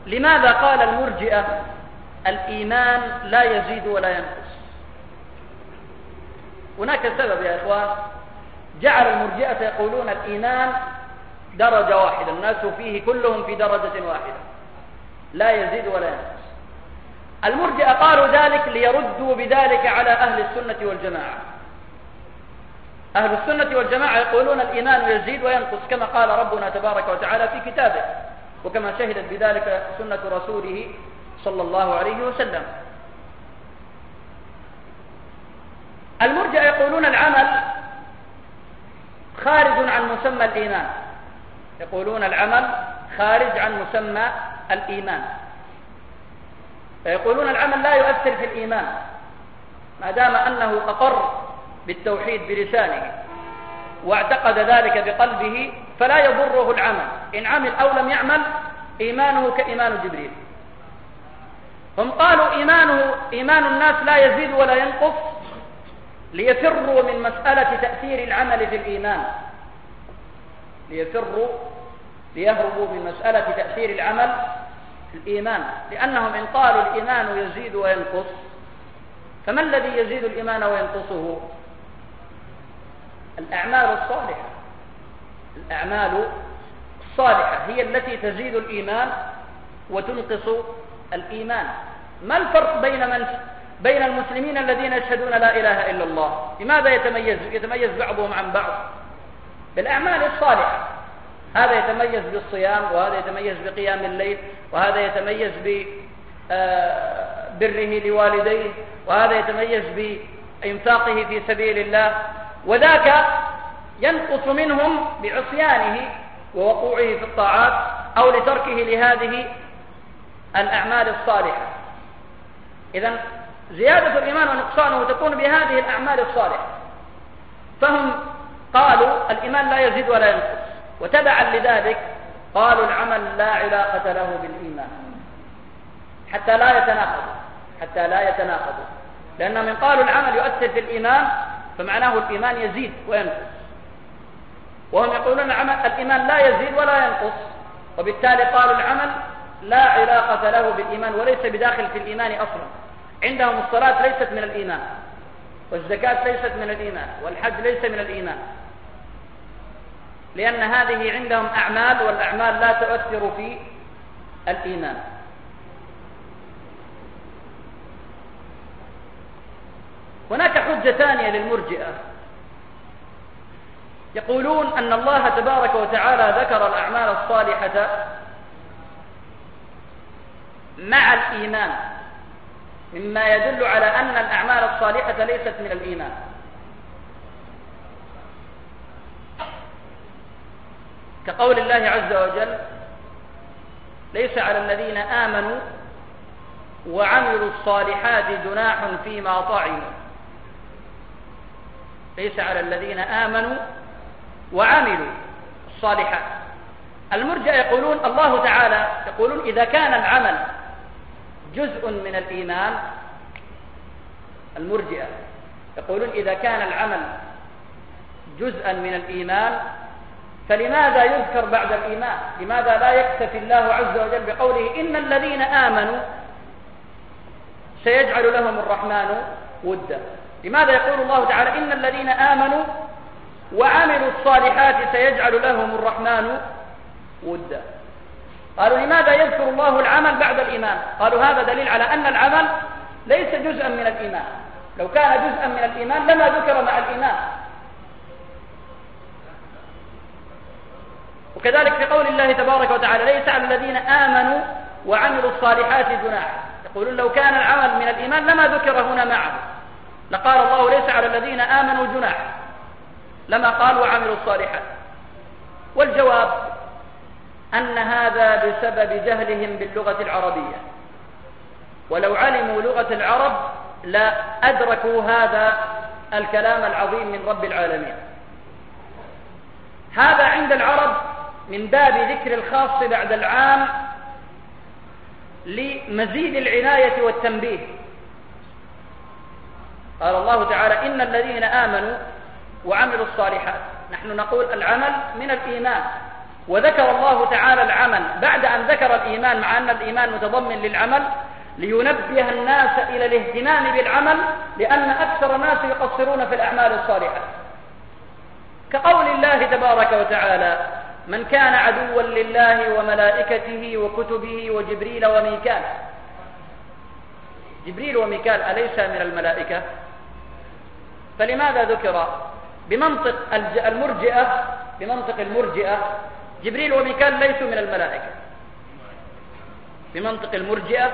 لماذا قال المرجئة الإيمان لا يزيد ولا ينقص؟ هناك سبب يا إخوان. جعل المرجئة يقولون الإيمان درجة واحدة. الناس فيه كلهم في درجة واحدة. لا يزيد ولا ينقص. المرجئة قالوا ذلك ليردوا بذلك على أهل السنة والجماعة. أهل السنة والجماعة يقولون الإيمان يزيد وينقص كما قال ربنا تبارك وتعالى في كتابه وكما شهدت بذلك سنة رسوله صلى الله عليه وسلم. المرجع يقولون العمل خارج عن مسمى الإيمان. يقولون العمل خارج عن مسمى الإيمان. فيقولون العمل لا يؤثر في الإيمان ما دام أنه أقر بالتوحيد بلسانه واعتقد ذلك بقلبه فلا يضره العمل. إن عمل أو لم يعمل إيمانه كإيمان جبريل. هم قالوا إيمانه إيمان الناس لا يزيد ولا ينقص ليفروا من مسألة تأثير العمل في الإيمان. ليفروا ليهربوا من مسألة تأثير العمل في الإيمان لأنهم إن قالوا الإيمان يزيد وينقص فما الذي يزيد الإيمان وينقصه؟ الأعمال الصالحة. الأعمال الصالحة هي التي تزيد الإيمان وتنقص الإيمان. ما الفرق بين من بين المسلمين الذين يشهدون لا إله إلا الله؟ لماذا يتميز يتميز بعضهم عن بعض؟ بالأعمال الصالحة. هذا يتميز بالصيام وهذا يتميز بقيام الليل وهذا يتميز ببره آه، لوالديه وهذا يتميز بإنفاقه في سبيل الله. وذاك ينقص منهم بعصيانه ووقوعه في الطاعات أو لتركه لهذه الأعمال الصالحة. إذا زيادة الإيمان ونقصانه تكون بهذه الأعمال الصالحة. فهم قالوا الإيمان لا يزيد ولا ينقص. وتبعا لذلك قالوا العمل لا علاقة له بالإيمان. حتى لا يتناقضوا حتى لا يتناقضوا. لأن من قالوا العمل يؤثر في الإيمان فمعناه الإيمان يزيد وينقص. وهم يقولون الإيمان لا يزيد ولا ينقص. وبالتالي قالوا العمل لا علاقة له بالإيمان وليس بداخل في الإيمان أصلا. عندهم الصلاة ليست من الإيمان والزكاة ليست من الإيمان والحج ليس من الإيمان. لأن هذه عندهم أعمال والأعمال لا تؤثر في الإيمان. هناك حجة ثانية للمرجئة. يقولون أن الله تبارك وتعالى ذكر الأعمال الصالحة مع الإيمان مما يدل على أن الأعمال الصالحة ليست من الإيمان. كقول الله عز وجل ليس على الذين آمنوا وعملوا الصالحات جناح فيما طعموا. ليس على الذين آمنوا وعملوا الصالحات. المرجع يقولون الله تعالى يقولون إذا كان العمل جزء من الإيمان المرجئة يقولون إذا كان العمل جزءا من الإيمان فلماذا يذكر بعد الإيمان؟ لماذا لا يكتفي الله عز وجل بقوله إن الذين آمنوا سيجعل لهم الرحمن ودا؟ لماذا يقول الله تعالى إن الذين آمنوا وعملوا الصالحات سيجعل لهم الرحمن ودا؟ قالوا لماذا يذكر الله العمل بعد الإيمان؟ قالوا هذا دليل على أن العمل ليس جزءا من الإيمان. لو كان جزءا من الإيمان لما ذكر مع الإيمان. وكذلك في قول الله تبارك وتعالى ليس على الذين آمنوا وعملوا الصالحات جناح. يقولون لو كان العمل من الإيمان لما ذكر هنا معه. لقال الله ليس على الذين آمنوا جناح. لما قال وعملوا الصالحات. والجواب أن هذا بسبب جهلهم باللغة العربية. ولو علموا لغة العرب لا أدركوا هذا الكلام العظيم من رب العالمين. هذا عند العرب من باب ذكر الخاص بعد العام لمزيد العناية والتنبيه. قال الله تعالى إن الذين آمنوا وعملوا الصالحات نحن نقول العمل من الإيمان. وذكر الله تعالى العمل بعد أن ذكر الإيمان مع أن الإيمان متضمن للعمل لينبه الناس إلى الاهتمام بالعمل لأن أكثر الناس يقصرون في الأعمال الصالحة. كقول الله تبارك وتعالى من كان عدوا لله وملائكته وكتبه وجبريل وميكال. جبريل وميكال أليس من الملائكة؟ فلماذا ذكر؟ بمنطق المرجئة بمنطق المرجئة جبريل وميكال ليسوا من الملائكة. بمنطق المرجئة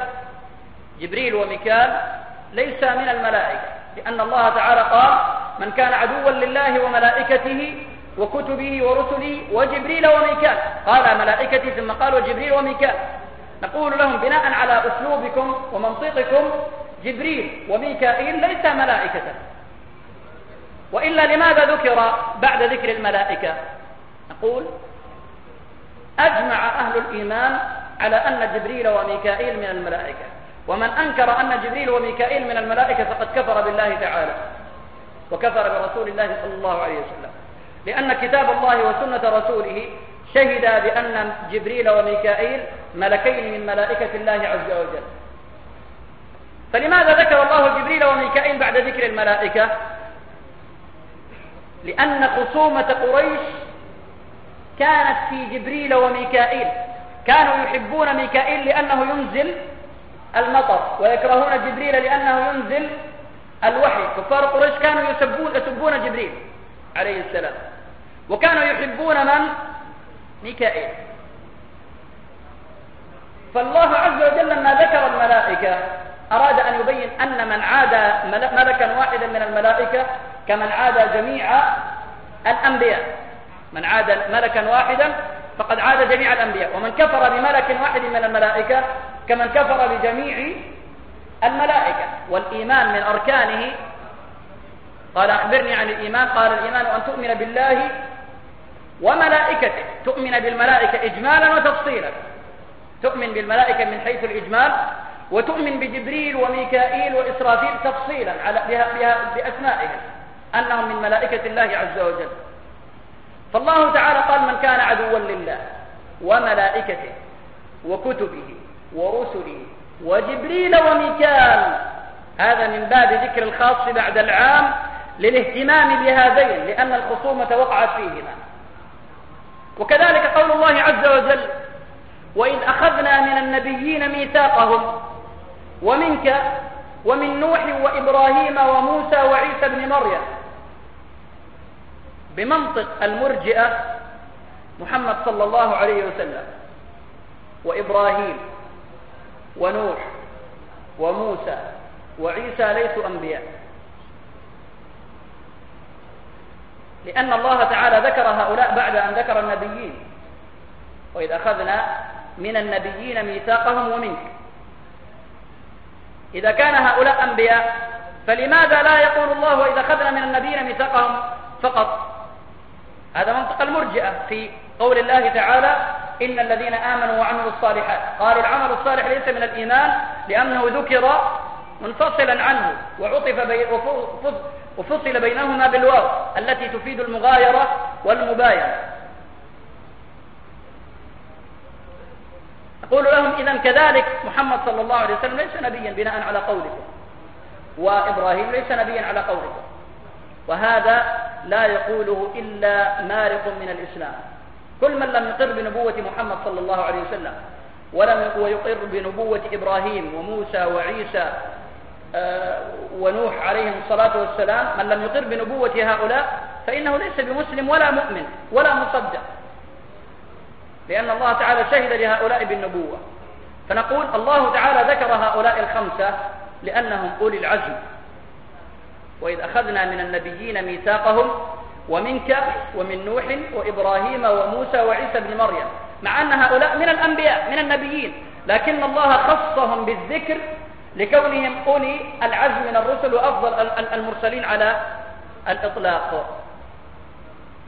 جبريل وميكال ليس من الملائكة لأن الله تعالى قال من كان عدوا لله وملائكته وكتبه ورسله وجبريل وميكال. قال ملائكتي ثم قال وجبريل وميكال. نقول لهم بناء على أسلوبكم ومنطقكم جبريل وميكائيل ليس ملائكة. وإلا لماذا ذكر بعد ذكر الملائكة؟ نقول أجمع أهل الإيمان على أن جبريل وميكائيل من الملائكة. ومن أنكر أن جبريل وميكائيل من الملائكة فقد كفر بالله تعالى. وكفر برسول الله صلى الله عليه وسلم. لأن كتاب الله وسنة رسوله شهد بأن جبريل وميكائيل ملكين من ملائكة الله عز وجل. فلماذا ذكر الله جبريل وميكائيل بعد ذكر الملائكة؟ لأن خصومة قريش كانت في جبريل وميكائيل. كانوا يحبون ميكائيل لأنه ينزل المطر ويكرهون جبريل لأنه ينزل الوحي. كفار قريش كانوا يسبون, يسبون جبريل عليه السلام. وكانوا يحبون من؟ ميكائيل. فالله عز وجل لما ذكر الملائكة أراد أن يبين أن من عاد ملكا واحدا من الملائكة كمن عاد جميع الأنبياء. من عاد ملكا واحدا فقد عاد جميع الأنبياء. ومن كفر بملك واحد من الملائكة كمن كفر بجميع الملائكة. والإيمان من أركانه. قال أخبرني عن الإيمان. قال الإيمان أن تؤمن بالله وملائكته تؤمن بالملائكة إجمالا وتفصيلا. تؤمن بالملائكة من حيث الإجمال وتؤمن بجبريل وميكائيل وإسرافيل تفصيلا على بها بها بأسمائهم أنهم من ملائكة الله عز وجل. فالله تعالى قال من كان عدوا لله وملائكته وكتبه ورسله وجبريل وميكال هذا من باب ذكر الخاص بعد العام للاهتمام بهذين لأن الخصومة وقعت فيهما. وكذلك قول الله عز وجل وإذ أخذنا من النبيين ميثاقهم ومنك ومن نوح وإبراهيم وموسى وعيسى بن مريم. بمنطق المرجئة محمد صلى الله عليه وسلم وإبراهيم ونوح وموسى وعيسى ليسوا أنبياء. لأن الله تعالى ذكر هؤلاء بعد أن ذكر النبيين. وإذ أخذنا من النبيين ميثاقهم ومنك. إذا كان هؤلاء أنبياء فلماذا لا يقول الله وإذا أخذنا من النبيين ميثاقهم فقط؟ هذا منطق المرجئة في قول الله تعالى إن الذين آمنوا وعملوا الصالحات. قال العمل الصالح ليس من الإيمان لأنه ذكر منفصلا عنه وعطف وفصل بينهما بالواو التي تفيد المغايرة والمباينة. أقول لهم إذا كذلك محمد صلى الله عليه وسلم ليس نبيا بناء على قولكم وإبراهيم ليس نبيا على قولكم وهذا لا يقوله إلا مارق من الإسلام. كل من لم يقر بنبوة محمد صلى الله عليه وسلم ولم ويقر بنبوة إبراهيم وموسى وعيسى ونوح عليهم الصلاة والسلام من لم يقر بنبوة هؤلاء فإنه ليس بمسلم ولا مؤمن ولا مصدق. لأن الله تعالى شهد لهؤلاء بالنبوة. فنقول الله تعالى ذكر هؤلاء الخمسة لأنهم أولي العزم. وإذ أخذنا من النبيين ميثاقهم ومنك ومن نوح وإبراهيم وموسى وعيسى بن مريم مع أن هؤلاء من الأنبياء من النبيين لكن الله خصهم بالذكر لكونهم أولي العزم من الرسل وأفضل المرسلين على الإطلاق.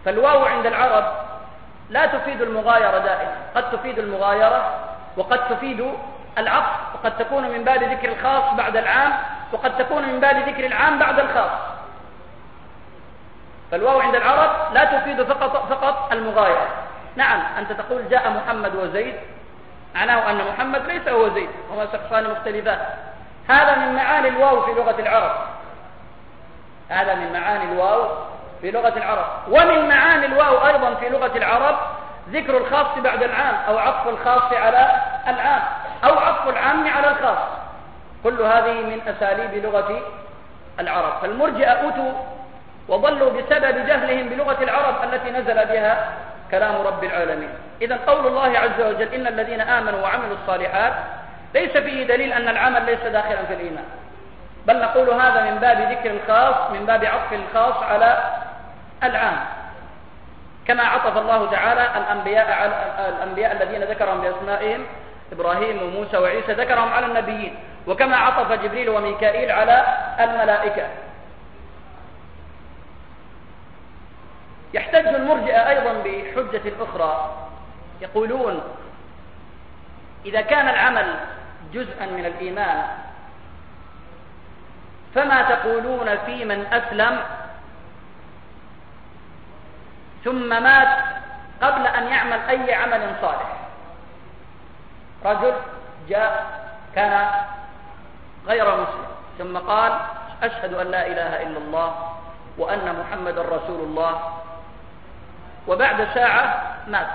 فالواو عند العرب لا تفيد المغايرة دائما. قد تفيد المغايرة وقد تفيد العطف وقد تكون من باب ذكر الخاص بعد العام وقد تكون من باب ذكر العام بعد الخاص. فالواو عند العرب لا تفيد فقط, فقط المغايرة. نعم أنت تقول جاء محمد وزيد معناه أن محمد ليس هو زيد هما شخصان مختلفان. هذا من معاني الواو في لغة العرب. هذا من معاني الواو في لغة العرب. ومن معاني الواو أيضا في لغة العرب ذكر الخاص بعد العام أو عطف الخاص على العام أو عطف العام على الخاص. كل هذه من أساليب لغة العرب. فالمرجئة أتوا وضلوا بسبب جهلهم بلغة العرب التي نزل بها كلام رب العالمين. إذا قول الله عز وجل إن الذين آمنوا وعملوا الصالحات ليس فيه دليل أن العمل ليس داخلا في الإيمان. بل نقول هذا من باب ذكر الخاص من باب عطف الخاص على العام. كما عطف الله تعالى الأنبياء على الأنبياء الذين ذكرهم بأسمائهم إبراهيم وموسى وعيسى ذكرهم على النبيين. وكما عطف جبريل وميكائيل على الملائكة. يحتج المرجئة أيضا بحجة أخرى يقولون إذا كان العمل جزءا من الإيمان. فما تقولون في من أسلم؟ ثم مات قبل أن يعمل أي عمل صالح. رجل جاء كان غير مسلم ثم قال أشهد أن لا إله إلا الله وأن محمد رسول الله. وبعد ساعة مات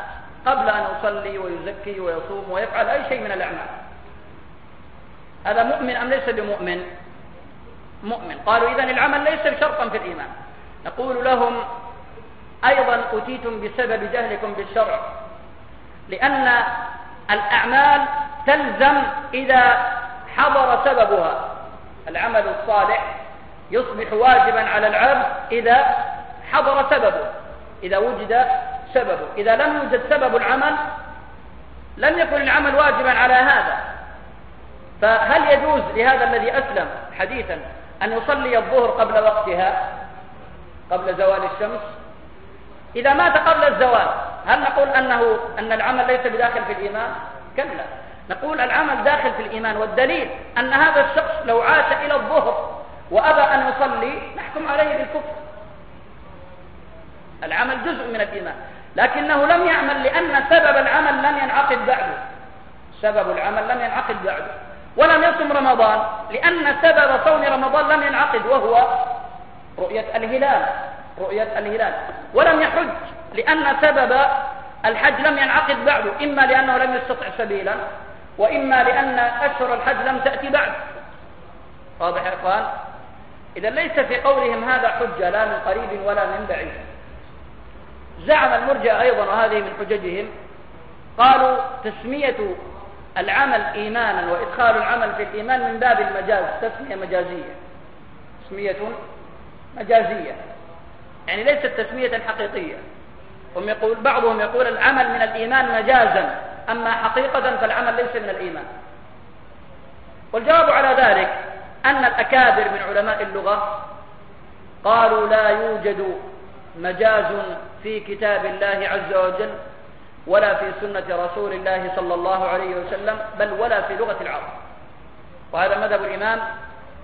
قبل أن يصلي ويزكي ويصوم ويفعل أي شيء من الأعمال. هذا مؤمن أم ليس بمؤمن؟ مؤمن. قالوا إذن العمل ليس شرطا في الإيمان. نقول لهم أيضا أتيتم بسبب جهلكم بالشرع لأن الأعمال تلزم إذا حضر سببها. العمل الصالح يصبح واجبا على العبد إذا حضر سببه إذا وجد سببه. إذا لم يوجد سبب العمل لم يكن العمل واجبا على هذا. فهل يجوز لهذا الذي أسلم حديثا أن يصلي الظهر قبل وقتها قبل زوال الشمس؟ إذا مات قبل الزوال هل نقول أنه أن العمل ليس بداخل في الإيمان؟ كلا. نقول العمل داخل في الإيمان والدليل أن هذا الشخص لو عاش إلى الظهر وأبى أن يصلي نحكم عليه بالكفر. العمل جزء من الإيمان. لكنه لم يعمل لأن سبب العمل لم ينعقد بعده. سبب العمل لم ينعقد بعده. ولم يصم رمضان لأن سبب صوم رمضان لم ينعقد وهو رؤية الهلال رؤية الهلال. ولم يحج لأن سبب الحج لم ينعقد بعده إما لأنه لم يستطع سبيلا وإما لأن أشهر الحج لم تأتي بعد. واضح يا إخوان؟ إذا ليس في قولهم هذا حجة لا من قريب ولا من بعيد. زعم المرجع أيضا وهذه من حججهم قالوا تسمية العمل إيمانا وإدخال العمل في الإيمان من باب المجاز تسمية مجازية. تسمية مجازية. يعني ليست تسمية حقيقية. هم يقول بعضهم يقول العمل من الإيمان مجازا أما حقيقة فالعمل ليس من الإيمان. والجواب على ذلك أن الأكابر من علماء اللغة قالوا لا يوجد مجاز في كتاب الله عز وجل ولا في سنة رسول الله صلى الله عليه وسلم بل ولا في لغة العرب. وهذا مذهب الإمام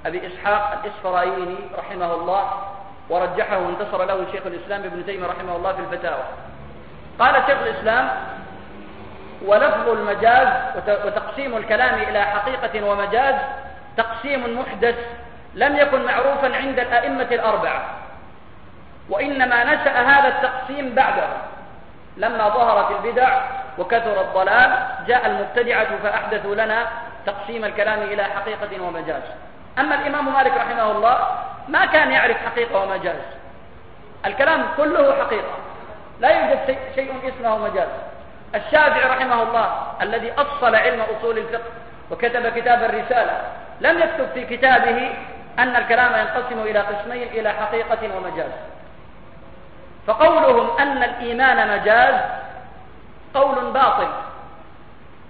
أبي إسحاق الإسفرايني رحمه الله ورجحه وانتصر له شيخ الإسلام ابن تيمية رحمه الله في الفتاوى. قال شيخ الإسلام ولفظ المجاز وتقسيم الكلام إلى حقيقة ومجاز تقسيم محدث لم يكن معروفا عند الأئمة الأربعة وإنما نشأ هذا التقسيم بعده. لما ظهرت البدع وكثر الضلال جاء المبتدعة فأحدثوا لنا تقسيم الكلام إلى حقيقة ومجاز. أما الإمام مالك رحمه الله ما كان يعرف حقيقة ومجاز. الكلام كله حقيقة. لا يوجد شيء اسمه مجاز. الشافعي رحمه الله الذي أصل علم أصول الفقه وكتب كتاب الرسالة لم يكتب في كتابه أن الكلام ينقسم إلى قسمين إلى حقيقة ومجاز. فقولهم أن الإيمان مجاز قول باطل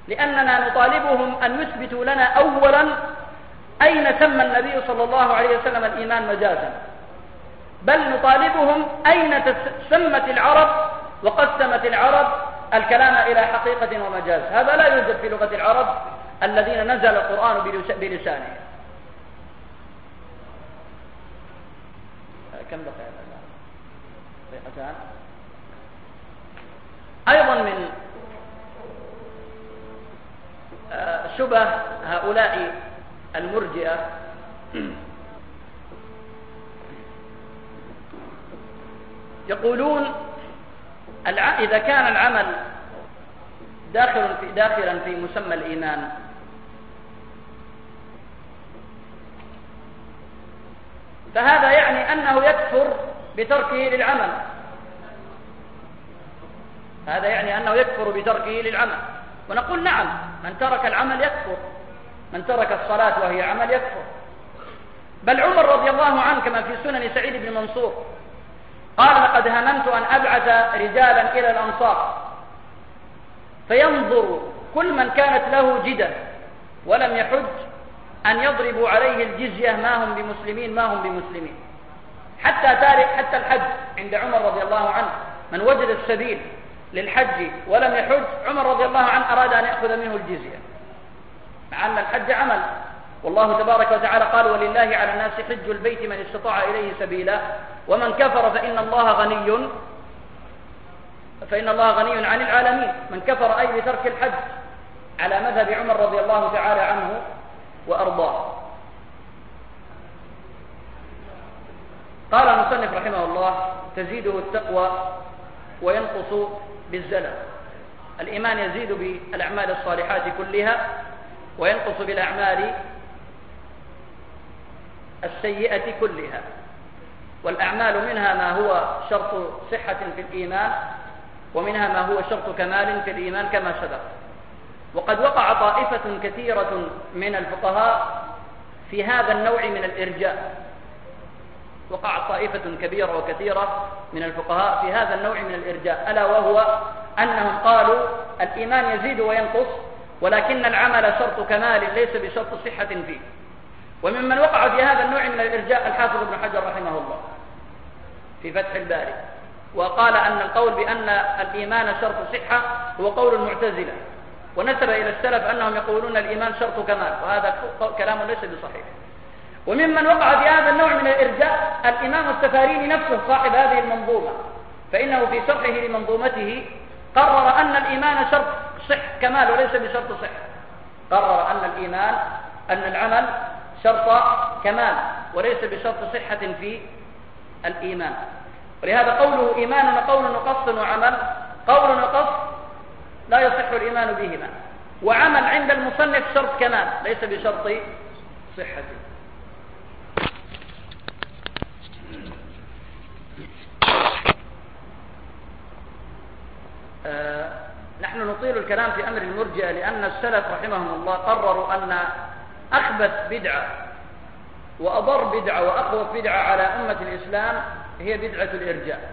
لأننا نطالبهم أن يثبتوا لنا أولا أين سمى النبي صلى الله عليه وسلم الإيمان مجازا. بل نطالبهم أين سمت العرب وقسمت العرب الكلام إلى حقيقة ومجاز. هذا لا يوجد في لغة العرب الذين نزل القرآن بلسانه. كم بقي؟ الآن دقيقتان أيضا من آه، شبه هؤلاء المرجئة. يقولون إذا كان العمل داخل في داخلا في مسمى الإيمان فهذا يعني أنه يكفر بتركه للعمل. هذا يعني أنه يكفر بتركه للعمل. ونقول نعم من ترك العمل يكفر. من ترك الصلاة وهي عمل يكفر. بل عمر رضي الله عنه كما في سنن سعيد بن منصور قال لقد هممت أن أبعث رجالا إلى الأنصار. فينظر كل من كانت له جدة ولم يحج أن يضربوا عليه الجزية ما هم بمسلمين ما هم بمسلمين. حتى تارك حتى الحج عند عمر رضي الله عنه. من وجد السبيل للحج ولم يحج عمر رضي الله عنه أراد أن يأخذ منه الجزية. مع أن الحج عمل. والله تبارك وتعالى قال ولله على الناس حج البيت من استطاع إليه سبيلا ومن كفر فإن الله غني. فإن الله غني عن العالمين. من كفر أي بترك الحج على مذهب عمر رضي الله تعالى عنه وأرضاه. قال المصنف رحمه الله تزيده التقوى وينقص بالزلل. الإيمان يزيد بالأعمال الصالحات كلها وينقص بالأعمال السيئة كلها. والأعمال منها ما هو شرط صحة في الإيمان ومنها ما هو شرط كمال في الإيمان كما سبق. وقد وقع طائفة كثيرة من الفقهاء في هذا النوع من الإرجاء. وقعت طائفة كبيرة وكثيرة من الفقهاء في هذا النوع من الإرجاء ألا وهو أنهم قالوا الإيمان يزيد وينقص ولكن العمل شرط كمال ليس بشرط صحة فيه. وممن وقع في هذا النوع من الإرجاء الحافظ ابن حجر رحمه الله في فتح الباري وقال أن القول بأن الإيمان شرط صحة هو قول المعتزلة. ونسب إلى السلف أنهم يقولون الإيمان شرط كمال وهذا كلام ليس بصحيح. وممن وقع في هذا النوع من الإرجاء الإمام السفاريني نفسه صاحب هذه المنظومة فإنه في شرحه لمنظومته قرر أن الإيمان شرط صح كمال وليس بشرط صح. قرر أن الإيمان أن العمل شرط كمال وليس بشرط صحة في الإيمان. ولهذا قوله إيمان قول وقصد وعمل قول وقصد لا يصح الإيمان بهما. وعمل عند المصنف شرط كمال ليس بشرط صحة. نحن نطيل الكلام في أمر المرجئة لأن السلف رحمهم الله قرروا أن أخبث بدعة وأضر بدعة وأخوف بدعة على أمة الإسلام هي بدعة الإرجاء.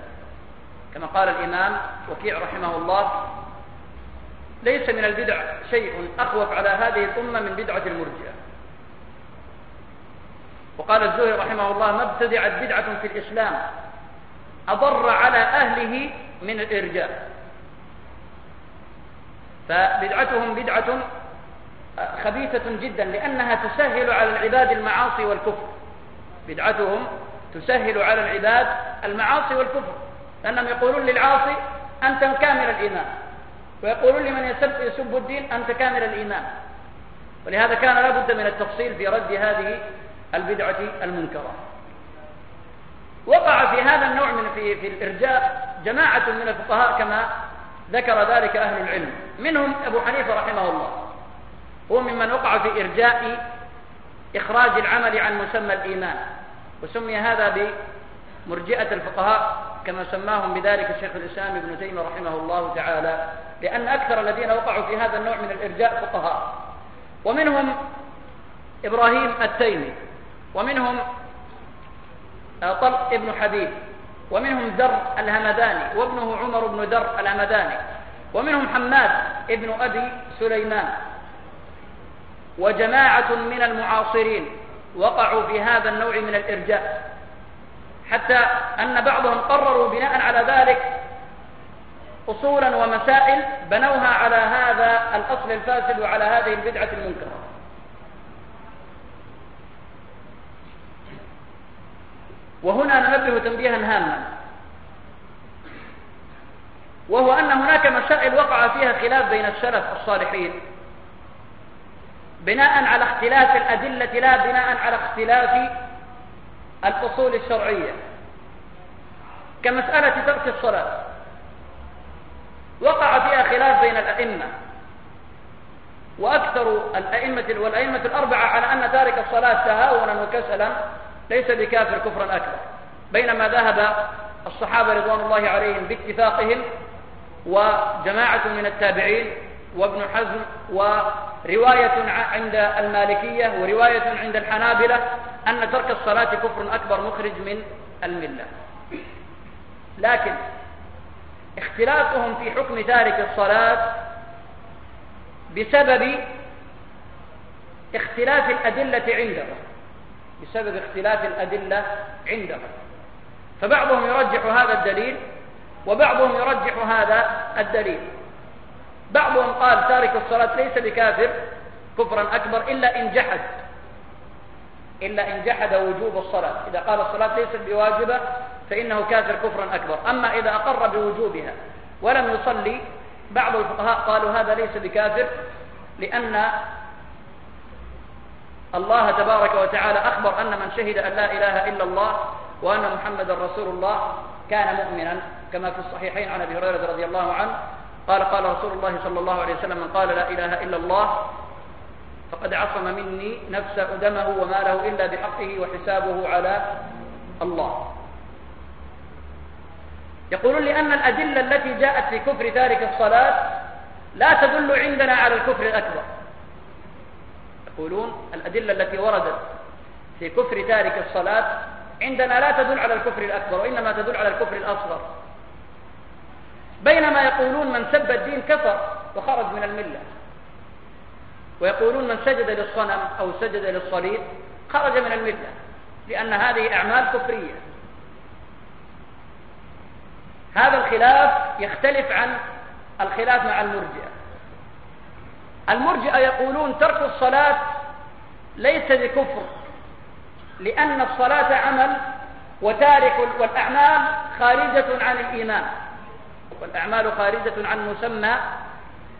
كما قال الإمام وكيع رحمه الله ليس من البدع شيء أخوف على هذه الأمة من بدعة المرجئة. وقال الزهري رحمه الله ما ابتدعت بدعة في الإسلام أضر على أهله من الإرجاء. فبدعتهم بدعة خبيثة جدا لأنها تسهل على العباد المعاصي والكفر. بدعتهم تسهل على العباد المعاصي والكفر لأنهم يقولون للعاصي أنت كامل الإيمان. ويقولون لمن يسب, الدين أنت كامل الإيمان. ولهذا كان لابد من التفصيل في رد هذه البدعة المنكرة. وقع في هذا النوع من في, في الإرجاء جماعة من الفقهاء كما ذكر ذلك أهل العلم. منهم أبو حنيفة رحمه الله. هو ممن وقع في إرجاء إخراج العمل عن مسمى الإيمان. وسمي هذا بمرجئة الفقهاء كما سماهم بذلك الشيخ الإسلام ابن تيمية رحمه الله تعالى لأن أكثر الذين وقعوا في هذا النوع من الإرجاء فقهاء. ومنهم إبراهيم التيمي ومنهم طلق ابن حبيب. ومنهم در الهمداني وابنه عمر بن در الهمداني. ومنهم حماد ابن أبي سليمان. وجماعة من المعاصرين وقعوا في هذا النوع من الإرجاء. حتى أن بعضهم قرروا بناء على ذلك أصولا ومسائل بنوها على هذا الأصل الفاسد وعلى هذه البدعة المنكرة. وهنا ننبه تنبيها هاما. وهو أن هناك مسائل وقع فيها خلاف بين السلف الصالحين. بناء على اختلاف الأدلة لا بناء على اختلاف الأصول الشرعية. كمسألة ترك الصلاة وقع فيها خلاف بين الأئمة. وأكثر الأئمة والأئمة الأربعة على أن تارك الصلاة تهاونا وكسلا ليس بكافر كفرا أكبر. بينما ذهب الصحابة رضوان الله عليهم باتفاقهم وجماعة من التابعين وابن حزم ورواية عند المالكية ورواية عند الحنابلة أن ترك الصلاة كفر أكبر مخرج من الملة. لكن اختلافهم في حكم تارك الصلاة بسبب اختلاف الأدلة عندهم بسبب اختلاف الأدلة عندهم. فبعضهم يرجح هذا الدليل وبعضهم يرجح هذا الدليل. بعضهم قال تارك الصلاة ليس بكافر كفرا أكبر إلا إن جحد. إلا إن جحد وجوب الصلاة. إذا قال الصلاة ليست بواجبة فإنه كافر كفرا أكبر. أما إذا أقر بوجوبها ولم يصلي بعض الفقهاء قالوا هذا ليس بكافر لأن الله تبارك وتعالى أخبر أن من شهد أن لا إله إلا الله وأن محمدا رسول الله كان مؤمنا كما في الصحيحين عن أبي هريرة رضي الله عنه قال قال رسول الله صلى الله عليه وسلم من قال لا إله إلا الله فقد عصم مني نفس دمه وماله إلا بحقه وحسابه على الله. يقولون لأن الأدلة التي جاءت في كفر تارك الصلاة لا تدل عندنا على الكفر الأكبر. يقولون الأدلة التي وردت في كفر تارك الصلاة عندنا لا تدل على الكفر الأكبر وإنما تدل على الكفر الأصغر. بينما يقولون من سب الدين كفر وخرج من الملة. ويقولون من سجد للصنم أو سجد للصليب خرج من الملة. لأن هذه أعمال كفرية. هذا الخلاف يختلف عن الخلاف مع المرجئة المرجئة يقولون ترك الصلاة ليس بكفر لأن الصلاة عمل وتارك والأعمال خارجة عن الإيمان. والأعمال خارجة عن مسمى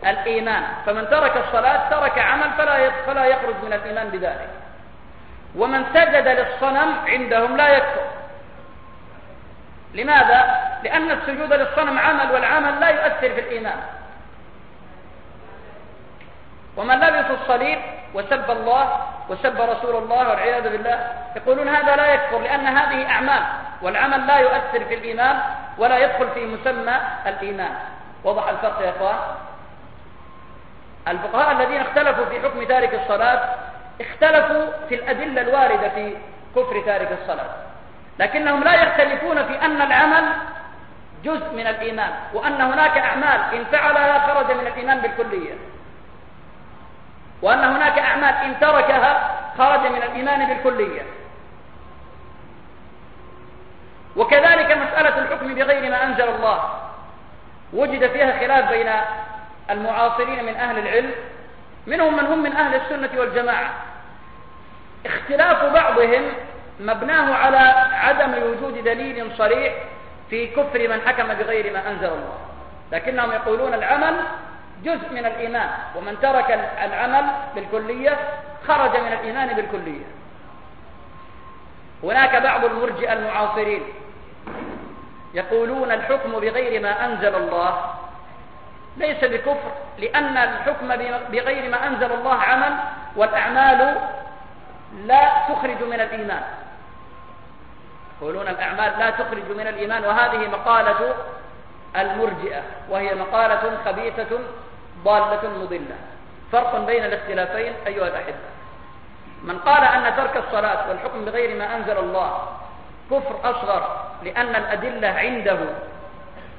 الإيمان. فمن ترك الصلاة ترك عمل فلا فلا يخرج من الإيمان بذلك. ومن سجد للصنم عندهم لا يكفر. لماذا؟ لأن السجود للصنم عمل والعمل لا يؤثر في الإيمان. ومن لبس الصليب وسب الله وسب رسول الله والعياذ بالله. يقولون هذا لا يكفر لأن هذه أعمال والعمل لا يؤثر في الإيمان ولا يدخل في مسمى الإيمان. وضح الفرق يا أخوان. الفقهاء الذين اختلفوا في حكم تارك الصلاة اختلفوا في الأدلة الواردة في كفر تارك الصلاة. لكنهم لا يختلفون في أن العمل جزء من الإيمان وأن هناك أعمال إن فعلها خرج من الإيمان بالكلية. وأن هناك أعمال إن تركها خرج من الإيمان بالكلية. وكذلك مسألة الحكم بغير ما أنزل الله. وجد فيها خلاف بين المعاصرين من أهل العلم منهم من هم من أهل السنة والجماعة. اختلاف بعضهم مبناه على عدم وجود دليل صريح في كفر من حكم بغير ما أنزل الله. لكنهم يقولون العمل جزء من الإيمان. ومن ترك العمل بالكلية خرج من الإيمان بالكلية. هناك بعض المرجئة المعاصرين يقولون الحكم بغير ما أنزل الله ليس بكفر لأن الحكم بغير ما أنزل الله عمل والأعمال لا تخرج من الإيمان. يقولون الأعمال لا تخرج من الإيمان وهذه مقالة المرجئة وهي مقالة خبيثة ضالة مضلة. فرق بين الاختلافين أيها الأحبة. من قال أن ترك الصلاة والحكم بغير ما أنزل الله كفر أصغر لأن الأدلة عنده.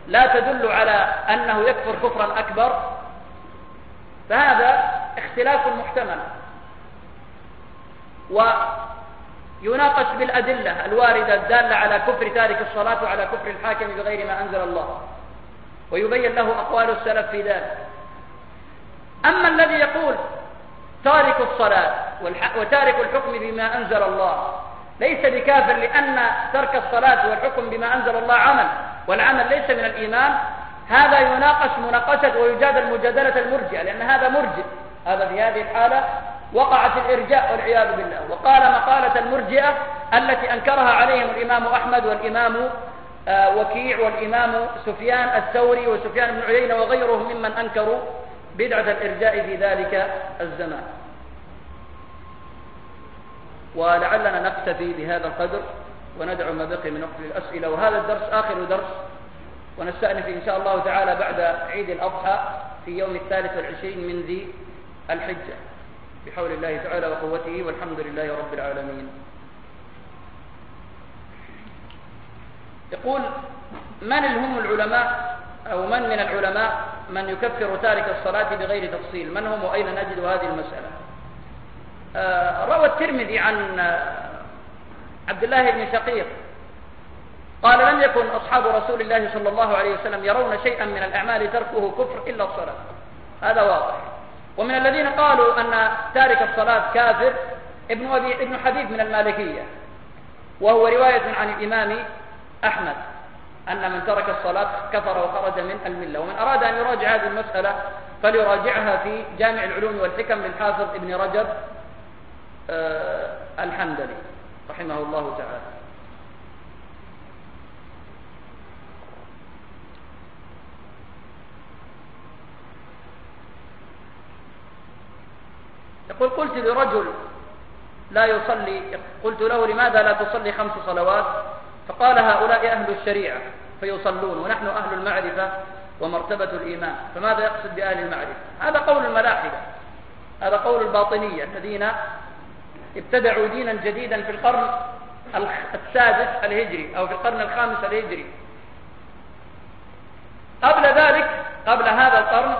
لا تدل على أنه يكفر كفرا أكبر. فهذا اختلاف محتمل. ويناقش بالأدلة الواردة الدالة على كفر تارك الصلاة وعلى كفر الحاكم بغير ما أنزل الله. ويبين له أقوال السلف في ذلك. أما الذي يقول تارك الصلاة وتارك الحكم بما أنزل الله ليس بكافر لأن ترك الصلاة والحكم بما أنزل الله عمل والعمل ليس من الإيمان هذا يناقش مناقشة ويجادل مجادلة المرجئة لأن هذا مرجئ. هذا في هذه الحالة وقع في الإرجاء والعياذ بالله. وقال مقالة المرجئة التي أنكرها عليهم الإمام أحمد والإمام آه، وكيع والإمام سفيان الثوري وسفيان بن عيينة وغيرهم ممن أنكروا بدعة الإرجاء في ذلك الزمان. ولعلنا نكتفي بهذا القدر وندعو ما بقي من وقت الأسئلة وهذا الدرس آخر درس ونستأنف إن شاء الله تعالى بعد عيد الأضحى في يوم الثالث والعشرين من ذي الحجة. بحول الله تعالى وقوته والحمد لله رب العالمين. يقول من هم العلماء أو من من العلماء من يكفر تارك الصلاة بغير تفصيل؟ من هم وأين نجد هذه المسألة؟ آه، روى الترمذي عن آه، عبد الله بن شقيق. قال لم يكن أصحاب رسول الله صلى الله عليه وسلم يرون شيئا من الأعمال تركه كفر إلا الصلاة. هذا واضح. ومن الذين قالوا أن تارك الصلاة كافر ابن, أبي ابن حبيب من المالكية. وهو رواية عن الإمام أحمد. أن من ترك الصلاة كفر وخرج من الملة. ومن أراد أن يراجع هذه المسألة فليراجعها في جامع العلوم والحكم للحافظ ابن رجب آه، الحنبلي رحمه الله تعالى. يقول قلت لرجل لا يصلي قلت له لماذا لا تصلي خمس صلوات؟ فقال هؤلاء أهل الشريعة فيصلون ونحن أهل المعرفة ومرتبة الإيمان. فماذا يقصد بأهل المعرفة؟ هذا قول الملاحدة هذا قول الباطنية الذين ابتدعوا دينا جديدا في القرن السادس الهجري أو في القرن الخامس الهجري. قبل ذلك قبل هذا القرن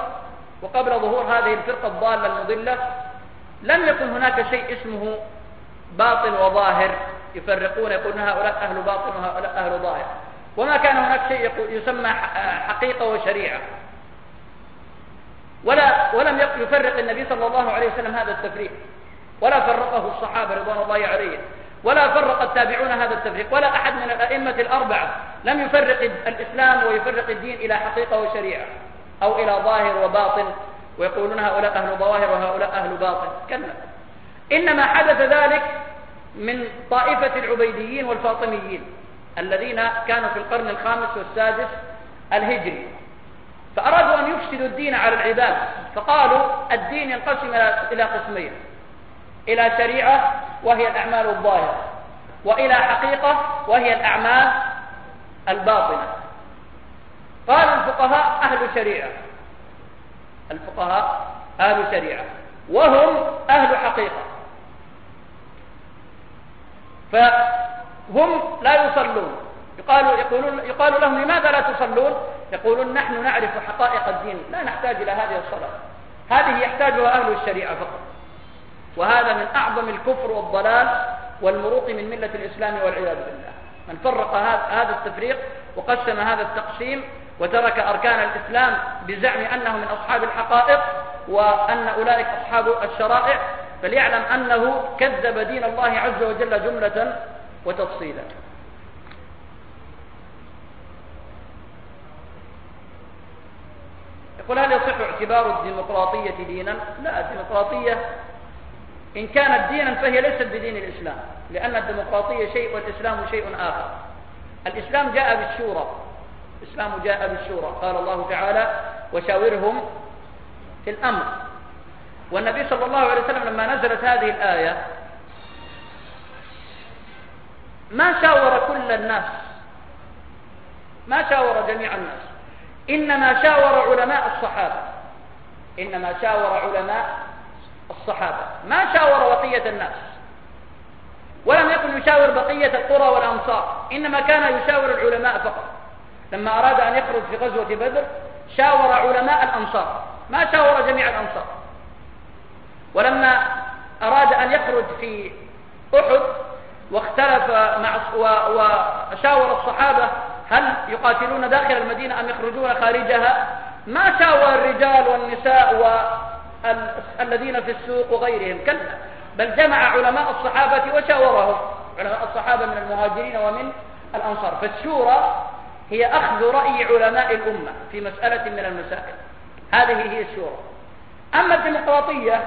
وقبل ظهور هذه الفرقة الضالة المضلة لم يكن هناك شيء اسمه باطن وظاهر. يفرقون يقولون هؤلاء أهل باطن وهؤلاء أهل ظاهر وما كان هناك شيء يسمى حقيقة وشريعة. ولا ولم يفرق النبي صلى الله عليه وسلم هذا التفريق. ولا فرقه الصحابة رضوان الله عليهم. ولا فرق التابعون هذا التفريق. ولا أحد من الأئمة الأربعة لم يفرق الإسلام ويفرق الدين إلى حقيقة وشريعة أو إلى ظاهر وباطن. ويقولون هؤلاء أهل ظواهر وهؤلاء أهل باطن. كلا. إنما حدث ذلك من طائفة العبيديين والفاطميين الذين كانوا في القرن الخامس والسادس الهجري. فأرادوا أن يفسدوا الدين على العباد فقالوا الدين ينقسم إلى قسمين إلى شريعة وهي الأعمال الظاهرة وإلى حقيقة وهي الأعمال الباطنة. قال الفقهاء أهل شريعة. الفقهاء أهل شريعة وهم أهل حقيقة. فهم لا يصلون. يقال, يقولون يقال لهم لماذا لا تصلون؟ يقولون نحن نعرف حقائق الدين لا نحتاج إلى هذه الصلاة. هذه يحتاجها أهل الشريعة فقط. وهذا من أعظم الكفر والضلال والمروق من ملة الإسلام والعياذ بالله. من فرق هذا التفريق وقسم هذا التقسيم وترك أركان الإسلام بزعم أنه من أصحاب الحقائق وأن أولئك أصحاب الشرائع فليعلم أنه كذب دين الله عز وجل جملة وتفصيلا. يقول هل يصح اعتبار الديمقراطية دينا؟ لا الديمقراطية إن كانت دينا فهي ليست بدين الإسلام لأن الديمقراطية شيء والإسلام شيء آخر. الإسلام جاء بالشورى الإسلام جاء بالشورى. قال الله تعالى وشاورهم في الأمر والنبي صلى الله عليه وسلم لما نزلت هذه الآية ما شاور كل الناس ما شاور جميع الناس. إنما شاور علماء الصحابة إنما شاور علماء الصحابة. ما شاور بقية الناس. ولم يكن يشاور بقية القرى والأمصار إنما كان يشاور العلماء فقط. لما أراد أن يخرج في غزوة بدر شاور علماء الأنصار ما شاور جميع الأنصار ولما أراد أن يخرج في أحد واختلف مع وشاور الصحابة هل يقاتلون داخل المدينة أم يخرجون خارجها؟ ما شاور الرجال والنساء والذين في السوق وغيرهم. كلا. بل جمع علماء الصحابة وشاورهم. علماء الصحابة من المهاجرين ومن الأنصار. فالشورى هي أخذ رأي علماء الأمة في مسألة من المسائل. هذه هي الشورى. أما الديمقراطية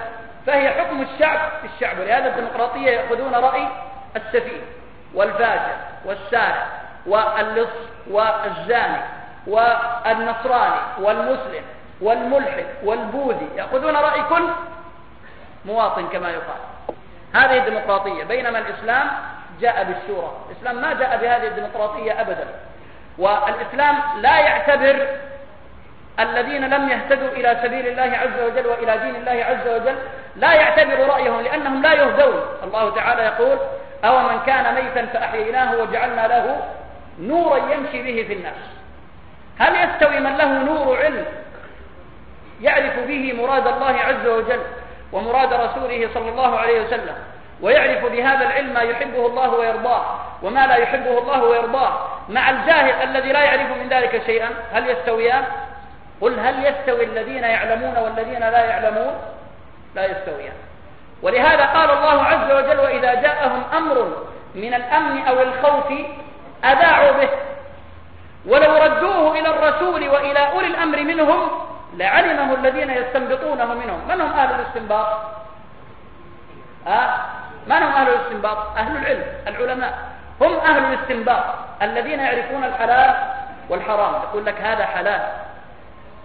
فهي حكم الشعب في الشعب. ولهذا الديمقراطية يأخذون رأي السفيه والفاجر والسارق واللص والزاني والنصراني والمسلم والملحد والبوذي. يأخذون رأي كل مواطن كما يقال. هذه الديمقراطية. بينما الإسلام جاء بالشورى. الإسلام ما جاء بهذه الديمقراطية أبدا. والإسلام لا يعتبر الذين لم يهتدوا إلى سبيل الله عز وجل وإلى دين الله عز وجل لا يعتبر رأيهم لأنهم لا يهدون. الله تعالى يقول أو من كان ميتا فأحييناه وجعلنا له نورا يمشي به في الناس. هل يستوي من له نور علم يعرف به مراد الله عز وجل ومراد رسوله صلى الله عليه وسلم ويعرف بهذا العلم ما يحبه الله ويرضاه وما لا يحبه الله ويرضاه مع الجاهل الذي لا يعرف من ذلك شيئا؟ هل يستويان؟ قل هل يستوي الذين يعلمون والذين لا يعلمون؟ لا يستويان. ولهذا قال الله عز وجل وإذا جاءهم أمر من الأمن أو الخوف أذاعوا به. ولو ردوه إلى الرسول وإلى أولي الأمر منهم لعلمه الذين يستنبطونه منهم. من هم أهل الاستنباط؟ أه؟ من هم أهل الاستنباط؟ أهل العلم العلماء. هم أهل الاستنباط الذين يعرفون الحلال والحرام. يقول لك هذا حلال.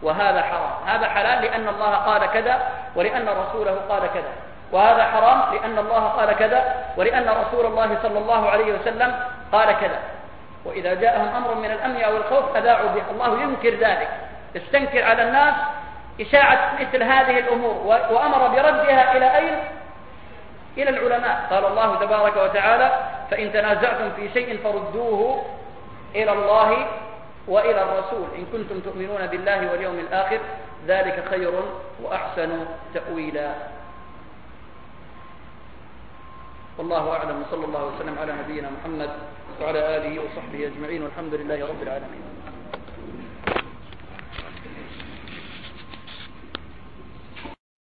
وهذا حرام. هذا حلال لأن الله قال كذا ولأن رسوله قال كذا. وهذا حرام لأن الله قال كذا ولأن رسول الله صلى الله عليه وسلم قال كذا. وإذا جاءهم أمر من الأمن أو الخوف أذاعوا به. الله ينكر ذلك. استنكر على الناس إشاعة مثل هذه الأمور وأمر بردها إلى أين؟ إلى العلماء. قال الله تبارك وتعالى فإن تنازعتم في شيء فردوه إلى الله وإلى الرسول إن كنتم تؤمنون بالله واليوم الآخر ذلك خير وأحسن تأويلا. والله أعلم وصلى الله وسلم على نبينا محمد وعلى آله وصحبه أجمعين والحمد لله رب العالمين.